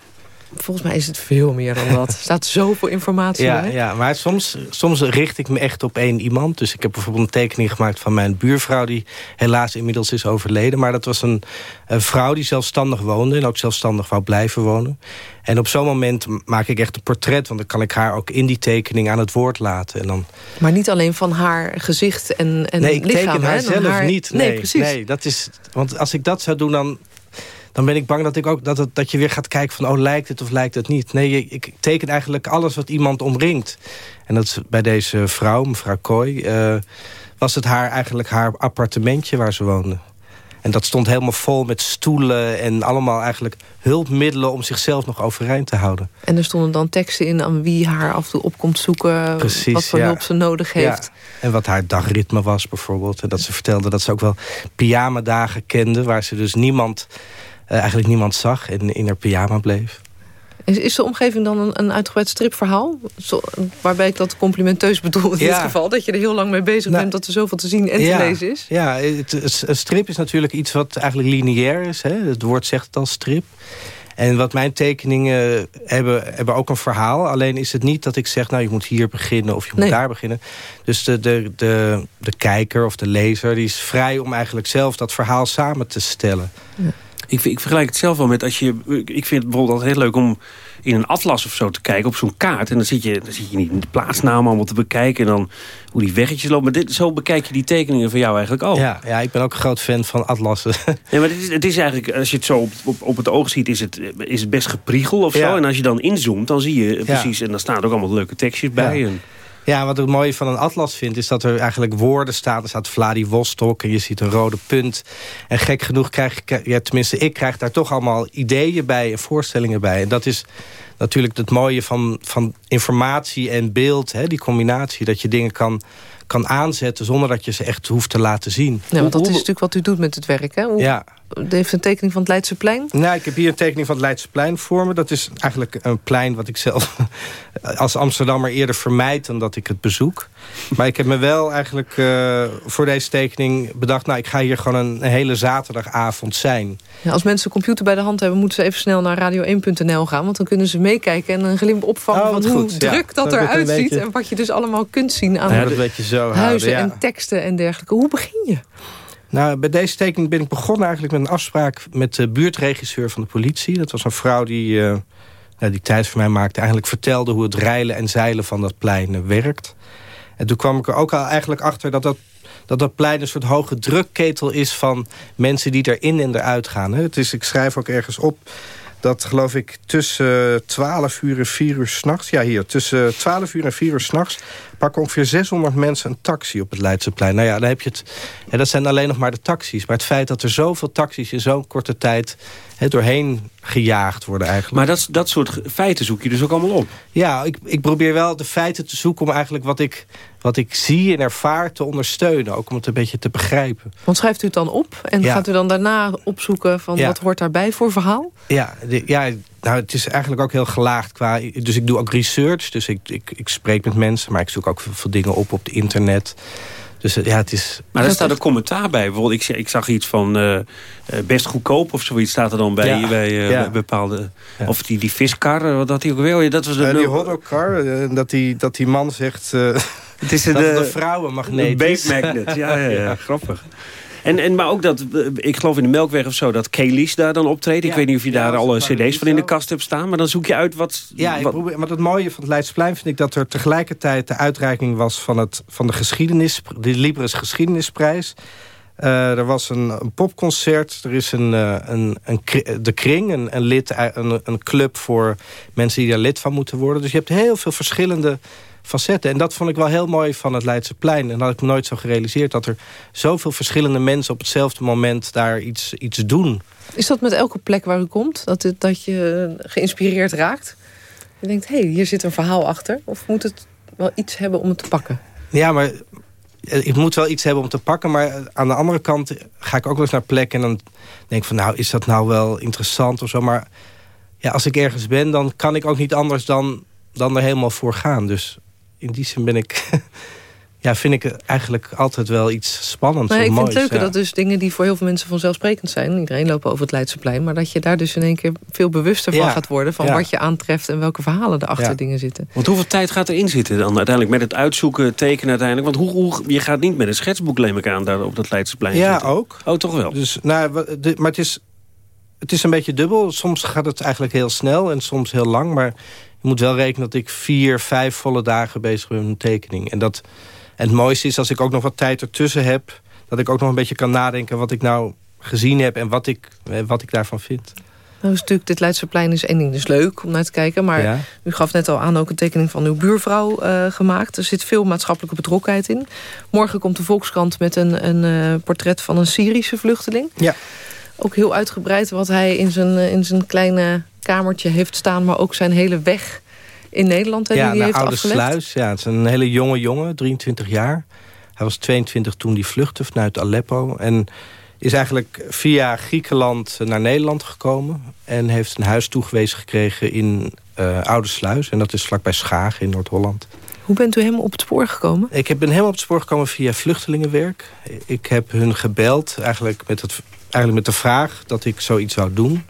Volgens mij is het veel meer dan dat. Er staat zoveel informatie ja, bij. Ja, maar soms, soms richt ik me echt op één iemand. Dus ik heb bijvoorbeeld een tekening gemaakt van mijn buurvrouw... die helaas inmiddels is overleden. Maar dat was een, een vrouw die zelfstandig woonde... en ook zelfstandig wou blijven wonen. En op zo'n moment maak ik echt een portret... want dan kan ik haar ook in die tekening aan het woord laten. En dan... Maar niet alleen van haar gezicht en, en nee, ik lichaam. teken haar zelf haar... niet. Nee, nee, precies. Nee, dat is, want als ik dat zou doen, dan dan ben ik bang dat, ik ook, dat, het, dat je weer gaat kijken van... oh, lijkt het of lijkt het niet? Nee, ik teken eigenlijk alles wat iemand omringt. En dat is bij deze vrouw, mevrouw Kooi... Uh, was het haar eigenlijk haar appartementje waar ze woonde. En dat stond helemaal vol met stoelen en allemaal eigenlijk hulpmiddelen... om zichzelf nog overeind te houden. En er stonden dan teksten in aan wie haar af en toe op komt zoeken... Precies, wat voor ja. hulp ze nodig heeft. Ja. En wat haar dagritme was bijvoorbeeld. En dat ze vertelde dat ze ook wel pyjamadagen kende... waar ze dus niemand eigenlijk niemand zag en in haar pyjama bleef. Is, is de omgeving dan een, een uitgebreid stripverhaal? Zo, waarbij ik dat complimenteus bedoel in Ja. dit geval. Dat je er heel lang mee bezig Nou, bent, dat er zoveel te zien en ja, te lezen is. Ja, het, het- een strip is natuurlijk iets wat eigenlijk lineair is. Hè? Het woord zegt het al strip. En wat mijn tekeningen hebben, hebben ook een verhaal. Alleen is het niet dat ik zeg, nou je moet hier beginnen of je moet Nee. daar beginnen. Dus de, de, de, de kijker of de lezer die is vrij om eigenlijk zelf dat verhaal samen te stellen. Ik, ik vergelijk het zelf wel met als je... Ik vind het bijvoorbeeld altijd heel leuk om in een atlas of zo te kijken op zo'n kaart. En dan zit je, dan zit je niet de plaatsnamen allemaal te bekijken... en dan hoe die weggetjes lopen. Maar dit, zo bekijk je die tekeningen van jou eigenlijk ook. Ja, ja, ik ben ook een groot fan van atlassen. Nee, maar het is, het is eigenlijk, als je het zo op, op, op het oog ziet, is het, is het best gepriegel of Ja. zo. En als je dan inzoomt, dan zie je precies... en dan staan er ook allemaal leuke tekstjes bij. Ja. En, Ja, wat ik mooi van een atlas vind... is dat er eigenlijk woorden staan. Er staat Vladivostok en je ziet een rode punt. En gek genoeg krijg ik... Tenminste, ik krijg daar toch allemaal ideeën bij... en voorstellingen bij. En dat is natuurlijk het mooie van, van informatie en beeld. Hè, die combinatie, dat je dingen kan, kan aanzetten... zonder dat je ze echt hoeft te laten zien. Ja, want dat is natuurlijk wat u doet met het werk. Hè? Hoe, Ja. U heeft een tekening van het Leidseplein. Nou, ik heb hier een tekening van het Leidseplein voor me. Dat is eigenlijk een plein wat ik zelf als Amsterdammer eerder vermijd... dan dat ik het bezoek. Maar ik heb me wel eigenlijk eh, voor deze tekening bedacht... nou, ik ga hier gewoon een, een hele zaterdagavond zijn. Ja, als mensen een computer bij de hand hebben... moeten ze even snel naar radio1.nl gaan. Want dan kunnen ze meekijken en een glimp opvangen... Oh, van wat hoe goed, ja. druk dat eruit ziet. beetje- En wat je dus allemaal kunt zien aan Ja, dat weet je zo huizen houden, en teksten en dergelijke. Hoe begin je? Nou, bij deze tekening ben ik begonnen eigenlijk met een afspraak... met de buurtregisseur van de politie. Dat was een vrouw die... nou, die tijd voor mij maakte... eigenlijk vertelde hoe het reilen en zeilen van dat plein eh, werkt. En toen kwam ik er ook al eigenlijk achter dat dat, dat dat plein een soort hoge drukketel is... van mensen die erin en eruit gaan. Het is, ik schrijf ook ergens op dat geloof ik tussen 12 uur en 4 uur s'nachts... ja hier, tussen 12 uur en 4 uur s'nachts... pakken ongeveer 600 mensen een taxi op het Leidseplein. Nou ja, dan heb je het... En dat zijn alleen nog maar de taxis. Maar het feit dat er zoveel taxis in zo'n korte tijd... He, doorheen gejaagd worden eigenlijk. Maar dat, dat soort feiten zoek je dus ook allemaal op? Ja, ik, ik probeer wel de feiten te zoeken... om eigenlijk wat ik, wat ik zie en ervaar te ondersteunen. Ook om het een beetje te begrijpen. Want schrijft u het dan op? En Ja. gaat u dan daarna opzoeken van Ja. wat hoort daarbij voor verhaal? Ja, de- ja nou, het is eigenlijk ook heel gelaagd qua... Dus ik doe ook research, dus ik, ik, ik spreek met mensen... maar ik zoek ook veel, veel dingen op op het internet. Dus eh, ja, het is... Maar daar staat een commentaar bij. Bijvoorbeeld, ik, ik zag iets van eh, eh, best goedkoop of zoiets staat er dan bij, Ja, bij, eh, ja. bij bepaalde... Of die, die viskar, wat had hij ook weer? Ja, Dat was de, die hotdog-car, eh, dat, die, dat die man zegt... eh, Het is dat de- een vrouwenmagneet Een magnet, ja, ja, ja. grappig. En, en, maar ook dat, eh, ik geloof in de Melkweg of zo, dat Kelis daar dan optreedt. Ik weet niet of je daar alle cd's van in de kast hebt staan. Maar dan zoek je uit wat... Ja, wat- probeer, maar het mooie van het Leidsplein vind ik dat er tegelijkertijd de uitreiking was van, het, van de geschiedenis, de Libris Geschiedenisprijs. Eh, er was een, een popconcert, er is een, eh, een, een, de kring, een, een, lid, een, een club voor mensen die daar lid van moeten worden. Dus je hebt heel veel verschillende facetten. En dat vond ik wel heel mooi van het Leidseplein. En dat had ik me nooit zo gerealiseerd dat er zoveel verschillende mensen op hetzelfde moment daar iets, iets doen. Is dat met elke plek waar u komt? Dat, het, dat je geïnspireerd raakt? Je denkt, hé, hey, hier zit een verhaal achter. Of moet het wel iets hebben om het te pakken? Ja, maar eh, ik moet wel iets hebben om te pakken. Maar eh, aan de andere kant ga ik ook wel eens naar plekken... en dan denk ik van, nou, is dat nou wel interessant of zo. Maar ja, als ik ergens ben, dan kan ik ook niet anders dan, dan er helemaal voor gaan. Dus in die zin ben ik... ja, vind ik het eigenlijk altijd wel iets spannends Maar ik vind moois. het leuke ja. dat dus dingen die voor heel veel mensen vanzelfsprekend zijn... iedereen loopt over het Leidseplein... maar dat je daar dus in één keer veel bewuster van Ja, gaat worden... van ja. wat je aantreft en welke verhalen erachter Ja. dingen zitten. Want hoeveel tijd gaat erin zitten dan uiteindelijk? Met het uitzoeken, tekenen uiteindelijk? Want hoe, hoe, je gaat niet met een schetsboek, neem ik aan, daar op dat Leidseplein Ja, zitten. ook. Oh, toch wel? Dus, nou, de- maar het is, het is een beetje dubbel. Soms gaat het eigenlijk heel snel en soms heel lang. Maar je moet wel rekenen dat ik vier, vijf volle dagen bezig ben met een tekening. En, dat, en het mooiste is als ik ook nog wat tijd ertussen heb... dat ik ook nog een beetje kan nadenken wat ik nou gezien heb... en wat ik, eh, wat ik daarvan vind. Nou is natuurlijk, dit Leidseplein is één ding, dus leuk om naar te kijken. Maar Ja. u gaf net al aan ook een tekening van uw buurvrouw eh, gemaakt. Er zit veel maatschappelijke betrokkenheid in. Morgen komt de Volkskrant met een, een eh, portret van een Syrische vluchteling. Ja. Ook heel uitgebreid wat hij in zijn, eh, in zijn kleine kamertje heeft staan... maar ook zijn hele weg in Nederland hè, die ja, hij heeft Oude afgelegd. Sluis. Ja, het is een hele jonge jongen, 23 jaar. Hij was 22 toen hij vluchtte vanuit Aleppo. En is eigenlijk via Griekenland naar Nederland gekomen. En heeft een huis toegewezen gekregen in eh Oude Sluis. En dat is vlakbij Schagen in Noord-Holland. Hoe bent u hem op het spoor gekomen? Ik heb- ben helemaal op het spoor gekomen via vluchtelingenwerk. Ik heb hun gebeld eigenlijk met, het, eigenlijk met de vraag dat ik zoiets zou doen.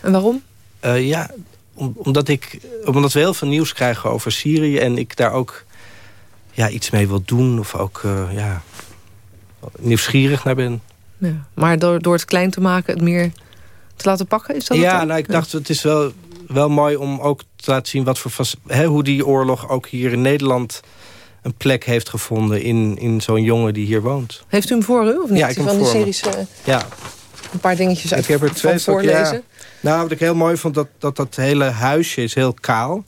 En waarom? Eh, ja, om- omdat, ik, omdat we heel veel nieuws krijgen over Syrië... en ik daar ook ja, iets mee wil doen of ook eh, ja, nieuwsgierig naar ben. Ja. Maar door, door het klein te maken, het meer te laten pakken, is dat het ja, nou, ik dacht, het is wel, wel mooi om ook te laten zien... Wat voor, hè, hoe die oorlog ook hier in Nederland een plek heeft gevonden... in, in zo'n jongen die hier woont. Heeft u hem voor u, of niet? Ja, ik heb hem de voor series Ja, een paar dingetjes uit ik heb er twee van voorlezen. ja. Nou, wat ik heel mooi vond, dat dat, dat hele huisje is heel kaal.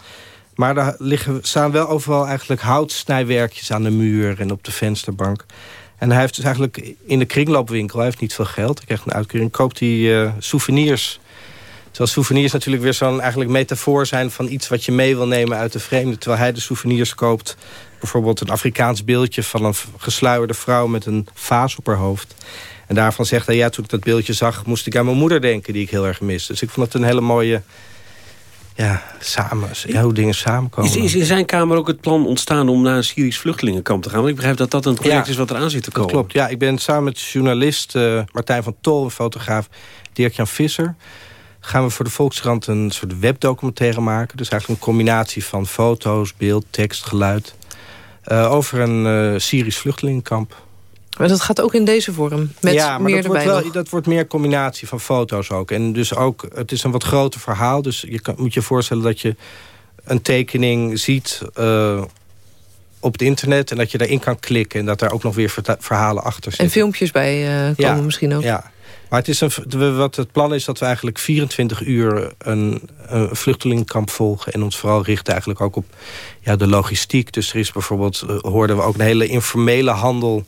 Maar daar liggen, staan wel overal eigenlijk houtsnijwerkjes aan de muur en op de vensterbank. En hij heeft dus eigenlijk in de kringloopwinkel, hij heeft niet veel geld. Hij krijgt een uitkering, koopt hij eh, souvenirs. Terwijl souvenirs natuurlijk weer zo'n eigenlijk metafoor zijn... van iets wat je mee wil nemen uit de vreemde. Terwijl hij de souvenirs koopt. Bijvoorbeeld een Afrikaans beeldje van een gesluierde vrouw... met een vaas op haar hoofd. En daarvan zegt hij, ja, toen ik dat beeldje zag... moest ik aan mijn moeder denken, die ik heel erg mis. Dus ik vond het een hele mooie... Ja, samen, ja, hoe dingen samenkomen. Is, is in zijn kamer ook het plan ontstaan om naar een Syrisch vluchtelingenkamp te gaan? Want ik begrijp dat dat een project Ja, is wat eraan zit te komen. Klopt, ja. Ik ben samen met journalist eh, Martijn van Tol... en fotograaf Dirk-Jan Visser... gaan we voor de Volkskrant een soort webdocumentaire maken. Dus eigenlijk een combinatie van foto's, beeld, tekst, geluid... eh, over een eh, Syrisch vluchtelingenkamp. Maar dat gaat ook in deze vorm, met ja, maar meer dat wordt, wel, dat wordt meer combinatie van foto's ook. En dus ook, het is een wat groter verhaal. Dus je kan, moet je voorstellen dat je een tekening ziet uh, op het internet... en dat je daarin kan klikken en dat daar ook nog weer verhalen achter zitten. En filmpjes bij uh, komen ja, misschien ook. Ja, maar het, is een, wat het plan is dat we eigenlijk 24 uur een, een vluchtelingenkamp volgen... en ons vooral richten eigenlijk ook op ja, de logistiek. Dus er is bijvoorbeeld, uh, hoorden we ook een hele informele handel...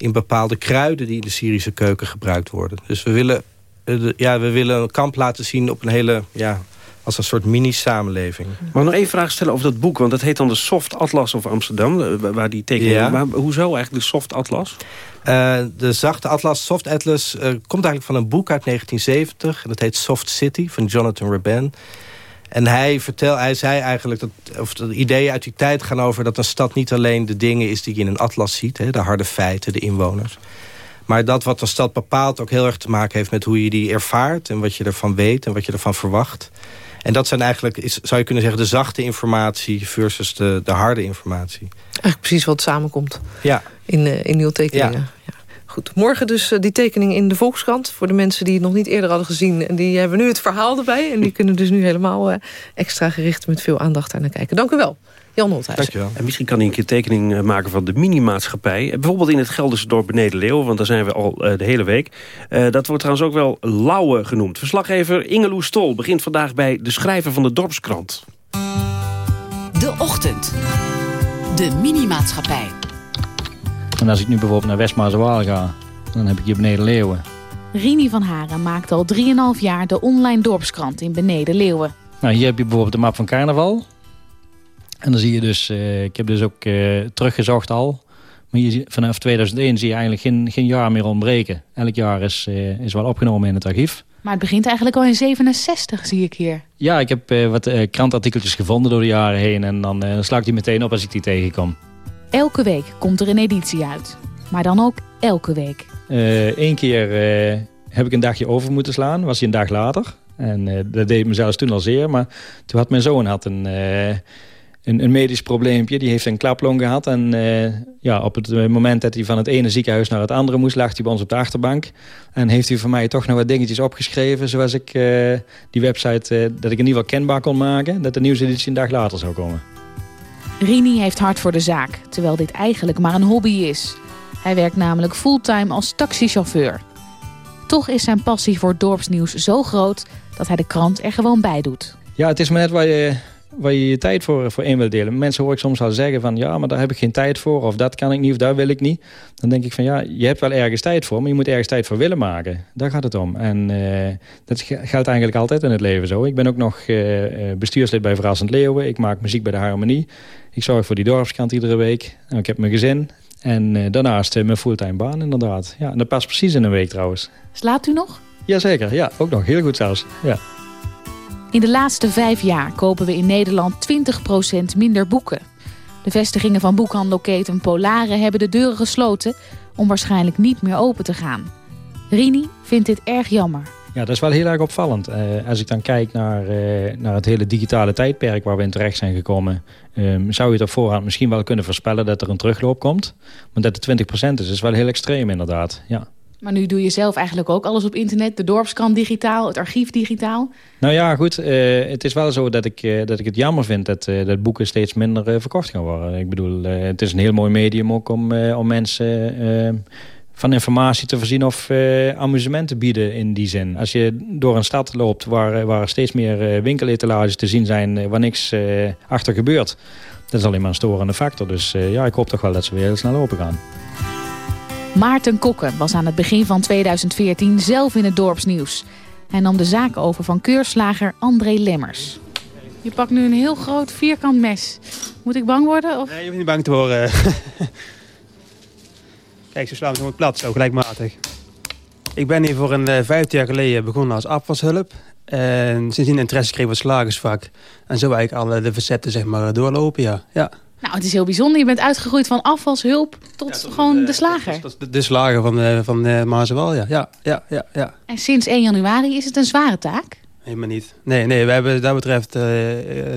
in bepaalde kruiden die in de Syrische keuken gebruikt worden. Dus we willen, uh, ja, we willen een kamp laten zien op een hele... Ja, als een soort mini-samenleving. Maar nog één vraag stellen over dat boek, want dat heet dan de Soft Atlas over Amsterdam, eh, waar die tekeningen... Ja. Maar hoezo eigenlijk de Soft Atlas? Uh, de zachte atlas, Soft Atlas, uh, komt eigenlijk van een boek uit 1970. En dat heet Soft City van Jonathan Raban. En hij, vertel, hij zei eigenlijk dat of de ideeën uit die tijd gaan over... dat een stad niet alleen de dingen is die je in een atlas ziet... Hè, de harde feiten, de inwoners... Maar dat wat een stad bepaalt ook heel erg te maken heeft... met hoe je die ervaart en wat je ervan weet en wat je ervan verwacht. En dat zijn eigenlijk, is, zou je kunnen zeggen... de zachte informatie versus de, de harde informatie. Eigenlijk precies wat samenkomt ja. in, uh, in nieuwe tekeningen. Ja. Goed, morgen dus uh, die tekening in de Volkskrant. Voor de mensen die het nog niet eerder hadden gezien. En die hebben nu het verhaal erbij. En die kunnen dus nu helemaal uh, extra gericht met veel aandacht naar kijken. Dank u wel. Jan Holthuis. En misschien kan hij een keer tekening maken van de minimaatschappij. Bijvoorbeeld in het Gelderse dorp Beneden Leeuwen, want daar zijn we al uh, de hele week. Uh, dat wordt trouwens ook wel Lauwe genoemd. Verslaggever Ingeloe Stol begint vandaag bij de schrijver van de dorpskrant. De Ochtend. De minimaatschappij. En als ik nu bijvoorbeeld naar Westmaarsewaal ga, dan heb ik hier Beneden Leeuwen. Rini van Haren maakt al 3,5 jaar de online dorpskrant in Beneden Leeuwen. Nou, hier heb je bijvoorbeeld de map van carnaval. En dan zie je dus, uh, ik heb dus ook uh, teruggezocht al. Maar hier, vanaf 2001 zie je eigenlijk geen, geen jaar meer ontbreken. Elk jaar is, uh, is wel opgenomen in het archief. Maar het begint eigenlijk al in 67, zie ik hier. Ja, ik heb wat krantartikeltjes gevonden door de jaren heen. En dan sla ik die meteen op als ik die tegenkom. Elke week komt er een editie uit. Maar dan ook elke week. Eén keer heb ik een dagje over moeten slaan. Was hij een dag later. En dat deed me zelfs toen al zeer. Maar toen had mijn zoon had een een, een, medisch probleempje. Die heeft een klaplong gehad. En ja, op het moment dat hij van het ene ziekenhuis naar het andere moest... lag hij bij ons op de achterbank. En heeft hij voor mij toch nog wat dingetjes opgeschreven... zoals ik die website, dat ik in ieder geval kenbaar kon maken... dat de nieuwseditie een dag later zou komen. Rini heeft hard voor de zaak, terwijl dit eigenlijk maar een hobby is. Hij werkt namelijk fulltime als taxichauffeur. Toch is zijn passie voor dorpsnieuws zo groot... dat hij de krant er gewoon bij doet. Ja, het is maar net waar je waar je tijd voor, voor in wil delen. Mensen hoor ik soms al zeggen van... ja, maar daar heb ik geen tijd voor, of dat kan ik niet, of daar wil ik niet. Dan denk ik van ja, je hebt wel ergens tijd voor... maar je moet ergens tijd voor willen maken. Daar gaat het om. En uh, dat geldt eigenlijk altijd in het leven zo. Ik ben ook nog uh, bestuurslid bij Verrassend Leeuwen. Ik maak muziek bij de Harmonie. Ik zorg voor die dorpskrant iedere week. En ik heb mijn gezin. En uh, daarnaast mijn fulltime baan inderdaad. Ja, en dat past precies in een week trouwens. Slaapt u nog? Jazeker, ja, ook nog. Heel goed zelfs. Ja. In de laatste vijf jaar kopen we in Nederland 20% minder boeken. De vestigingen van boekhandelloketen Polare hebben de deuren gesloten... om waarschijnlijk niet meer open te gaan. Rini vindt dit erg jammer. Ja, dat is wel heel erg opvallend. Uh, als ik dan kijk naar, uh, naar het hele digitale tijdperk waar we in terecht zijn gekomen... Um, zou je het op voorhand misschien wel kunnen voorspellen dat er een terugloop komt. Maar dat het 20% is, is wel heel extreem inderdaad, ja. Maar nu doe je zelf eigenlijk ook alles op internet. De dorpskrant digitaal, het archief digitaal. Nou ja, goed. Uh, het is wel zo dat ik, uh, dat ik het jammer vind dat, uh, dat boeken steeds minder verkocht gaan worden. Ik bedoel, het is een heel mooi medium ook om, om mensen van informatie te voorzien of amusement te bieden in die zin. Als je door een stad loopt waar, waar er steeds meer winkeletalages te zien zijn... waar niks achter gebeurt, dat is alleen maar een storende factor. Dus ja, ik hoop toch wel dat ze weer heel snel open gaan. Maarten Kokken was aan het begin van 2014 zelf in het dorpsnieuws. Hij nam de zaak over van keurslager André Lemmers. Je pakt nu een heel groot vierkant mes. Moet ik bang worden? Of? Nee, je hoeft niet bang te worden. Kijk, zo slaan we het plat, zo gelijkmatig. Ik ben hier voor een uh, vijf jaar geleden begonnen als afwashulp. En sindsdien interesse kreeg voor het slagersvak. En zo eigenlijk alle de verzetten zeg maar, doorlopen, ja. ja. Nou, het is heel bijzonder. Je bent uitgegroeid van afvalshulp tot ja, gewoon de, de slager. Tot de, de, slager van, uh, van uh, Maasewal, ja. Ja, ja, ja, ja. En sinds 1 januari is het een zware taak? Helemaal niet. Nee, nee we hebben, dat betreft uh,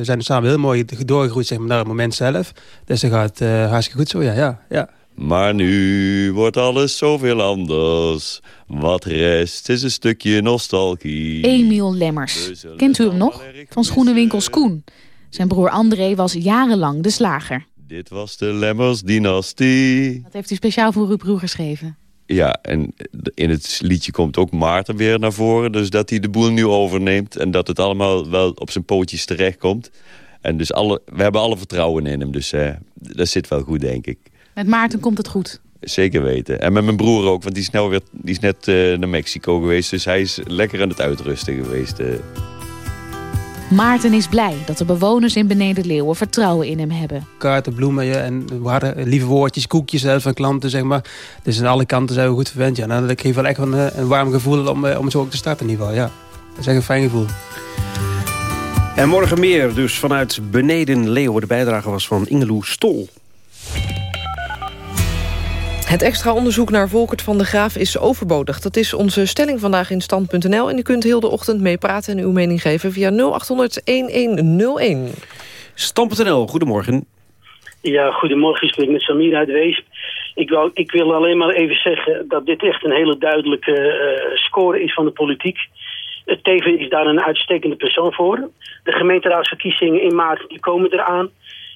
zijn we samen heel mooi doorgegroeid zeg maar, naar het moment zelf. Dus dat gaat hartstikke goed zo, ja. ja, ja. Maar nu wordt alles zoveel anders. Wat rest is een stukje nostalgie. Emiel Lemmers. Kent u hem nog? Van schoenenwinkels Koen. Zijn broer André was jarenlang de slager. Dit was de Lemmers-dynastie. Dat heeft u speciaal voor uw broer geschreven. Ja, en in het liedje komt ook Maarten weer naar voren. Dus dat hij de boel nu overneemt. En dat het allemaal wel op zijn pootjes terechtkomt. En dus alle, we hebben alle vertrouwen in hem. Dus eh, dat zit wel goed, denk ik. Met Maarten komt het goed. Zeker weten. En met mijn broer ook, want die is, nou weer, die is net uh, naar Mexico geweest. Dus hij is lekker aan het uitrusten geweest. Uh. Maarten is blij dat de bewoners in Beneden Leeuwen vertrouwen in hem hebben. Kaarten, bloemen en lieve woordjes, koekjes van klanten, zeg maar. Dus aan alle kanten zijn we goed verwend. Ja. Nou, dat geeft wel echt een, een warm gevoel om, om zo ook te starten in ieder geval. Ja. Dat is echt een fijn gevoel. En morgen meer dus vanuit Beneden Leeuwen. De bijdrage was van Ingeloe Stol. Het extra onderzoek naar Volkert van de Graaf is overbodig. Dat is onze stelling vandaag in stand.nl. En u kunt heel de ochtend meepraten en uw mening geven via 0800-1101. Stand.nl, goedemorgen. Ja, goedemorgen. Ik spreek met Samir uit Weesp. Ik, wou, ik wil alleen maar even zeggen dat dit echt een hele duidelijke uh, score is van de politiek. Het TV is daar een uitstekende persoon voor. De gemeenteraadsverkiezingen in maart die komen eraan.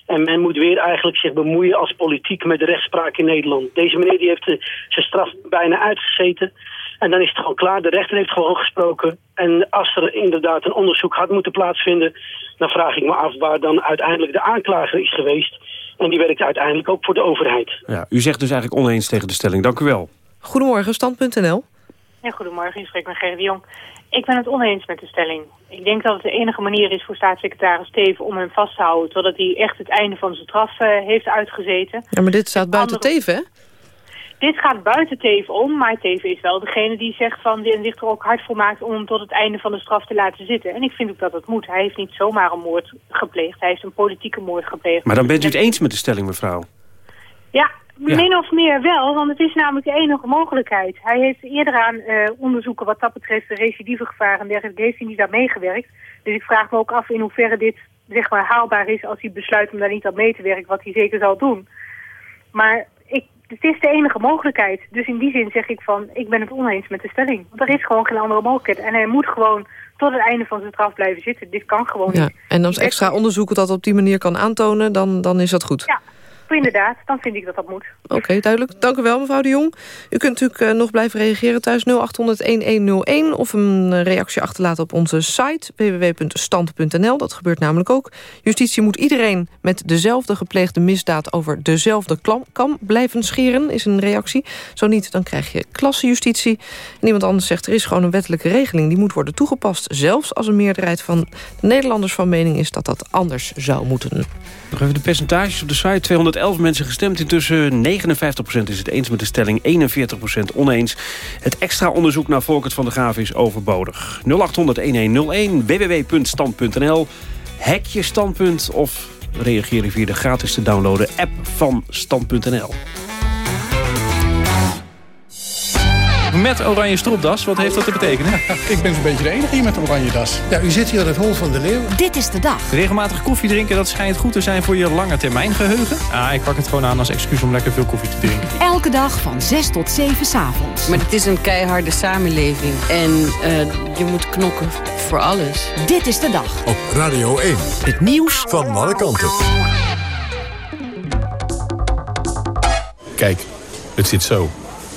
En men moet weer eigenlijk zich bemoeien als politiek met de rechtspraak in Nederland. Deze meneer die heeft zijn straf bijna uitgezeten. En dan is het gewoon klaar. De rechter heeft gewoon gesproken. En als er inderdaad een onderzoek had moeten plaatsvinden... dan vraag ik me af waar dan uiteindelijk de aanklager is geweest. En die werkt uiteindelijk ook voor de overheid. Ja, u zegt dus eigenlijk oneens tegen de stelling. Dank u wel. Goedemorgen, stand.nl. Ja, goedemorgen, u spreekt met Gerrit de Jong. Ik ben het oneens met de stelling. Ik denk dat het de enige manier is voor staatssecretaris Teven om hem vast te houden... totdat hij echt het einde van zijn straf uh, heeft uitgezeten. Ja, maar dit staat buiten Andere... Teven, hè? Dit gaat buiten Teven om, maar Teven is wel degene die zegt van... en zich er ook hard voor maakt om hem tot het einde van de straf te laten zitten. En ik vind ook dat het moet. Hij heeft niet zomaar een moord gepleegd. Hij heeft een politieke moord gepleegd. Maar dan bent u het eens met de stelling, mevrouw? Ja, ja. Min of meer wel, want het is namelijk de enige mogelijkheid. Hij heeft eerder aan uh, onderzoeken wat dat betreft de recidivegevaar en dergelijke, heeft hij niet aan meegewerkt. Dus ik vraag me ook af in hoeverre dit zeg maar haalbaar is als hij besluit om daar niet aan mee te werken, wat hij zeker zal doen. Maar ik, het is de enige mogelijkheid. Dus in die zin zeg ik van, ik ben het oneens met de stelling. Want er is gewoon geen andere mogelijkheid. En hij moet gewoon tot het einde van zijn straf blijven zitten. Dit kan gewoon ja. niet. En als extra onderzoek dat op die manier kan aantonen, dan, dan is dat goed. Ja. Inderdaad, dan vind ik dat dat moet. Oké, okay, duidelijk. Dank u wel, mevrouw de Jong. U kunt natuurlijk uh, nog blijven reageren thuis 0800-1101... of een reactie achterlaten op onze site www.stand.nl. Dat gebeurt namelijk ook. Justitie moet iedereen met dezelfde gepleegde misdaad... over dezelfde kam blijven scheren, is een reactie. Zo niet, dan krijg je klassenjustitie. En iemand anders zegt, er is gewoon een wettelijke regeling... die moet worden toegepast, zelfs als een meerderheid van de Nederlanders van mening is... dat dat anders zou moeten. Nog even de percentages op de site. 211 mensen gestemd. Intussen 59% is het eens met de stelling. 41% oneens. Het extra onderzoek naar Volkert van de Graaf is overbodig. 0800-1101. www.stand.nl. Hack je standpunt of reageren via de gratis te downloaden app van stand.nl. met oranje stropdas. Wat heeft dat te betekenen? ik ben zo'n beetje de enige hier met een oranje das. Ja, u zit hier aan het hol van de leeuw. Dit is de dag. Regelmatig koffie drinken, dat schijnt goed te zijn voor je lange termijn geheugen. Ah, ik pak het gewoon aan als excuus om lekker veel koffie te drinken. Elke dag van 6 tot 7 s'avonds. Maar het is een keiharde samenleving. En uh, je moet knokken voor alles. Dit is de dag. Op Radio 1. Het nieuws van alle kanten. Kijk, het zit zo.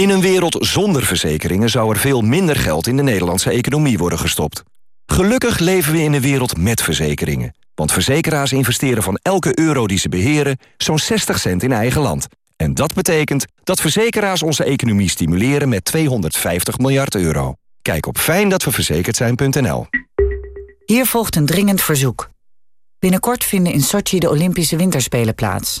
In een wereld zonder verzekeringen zou er veel minder geld in de Nederlandse economie worden gestopt. Gelukkig leven we in een wereld met verzekeringen. Want verzekeraars investeren van elke euro die ze beheren zo'n 60 cent in eigen land. En dat betekent dat verzekeraars onze economie stimuleren met 250 miljard euro. Kijk op fijndatweverzekerd Hier volgt een dringend verzoek. Binnenkort vinden in Sochi de Olympische Winterspelen plaats.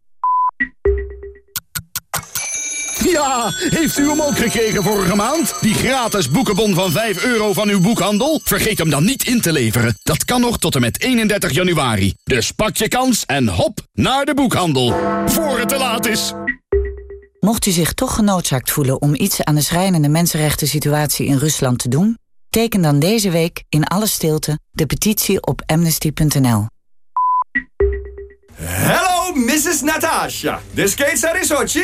Ja, heeft u hem ook gekregen vorige maand? Die gratis boekenbon van 5 euro van uw boekhandel? Vergeet hem dan niet in te leveren. Dat kan nog tot en met 31 januari. Dus pak je kans en hop naar de boekhandel. Voor het te laat is. Mocht u zich toch genoodzaakt voelen om iets aan de schrijnende mensenrechten situatie in Rusland te doen, teken dan deze week in alle stilte de petitie op amnesty.nl. Hello, Mrs. Natasha. This case are Sochi?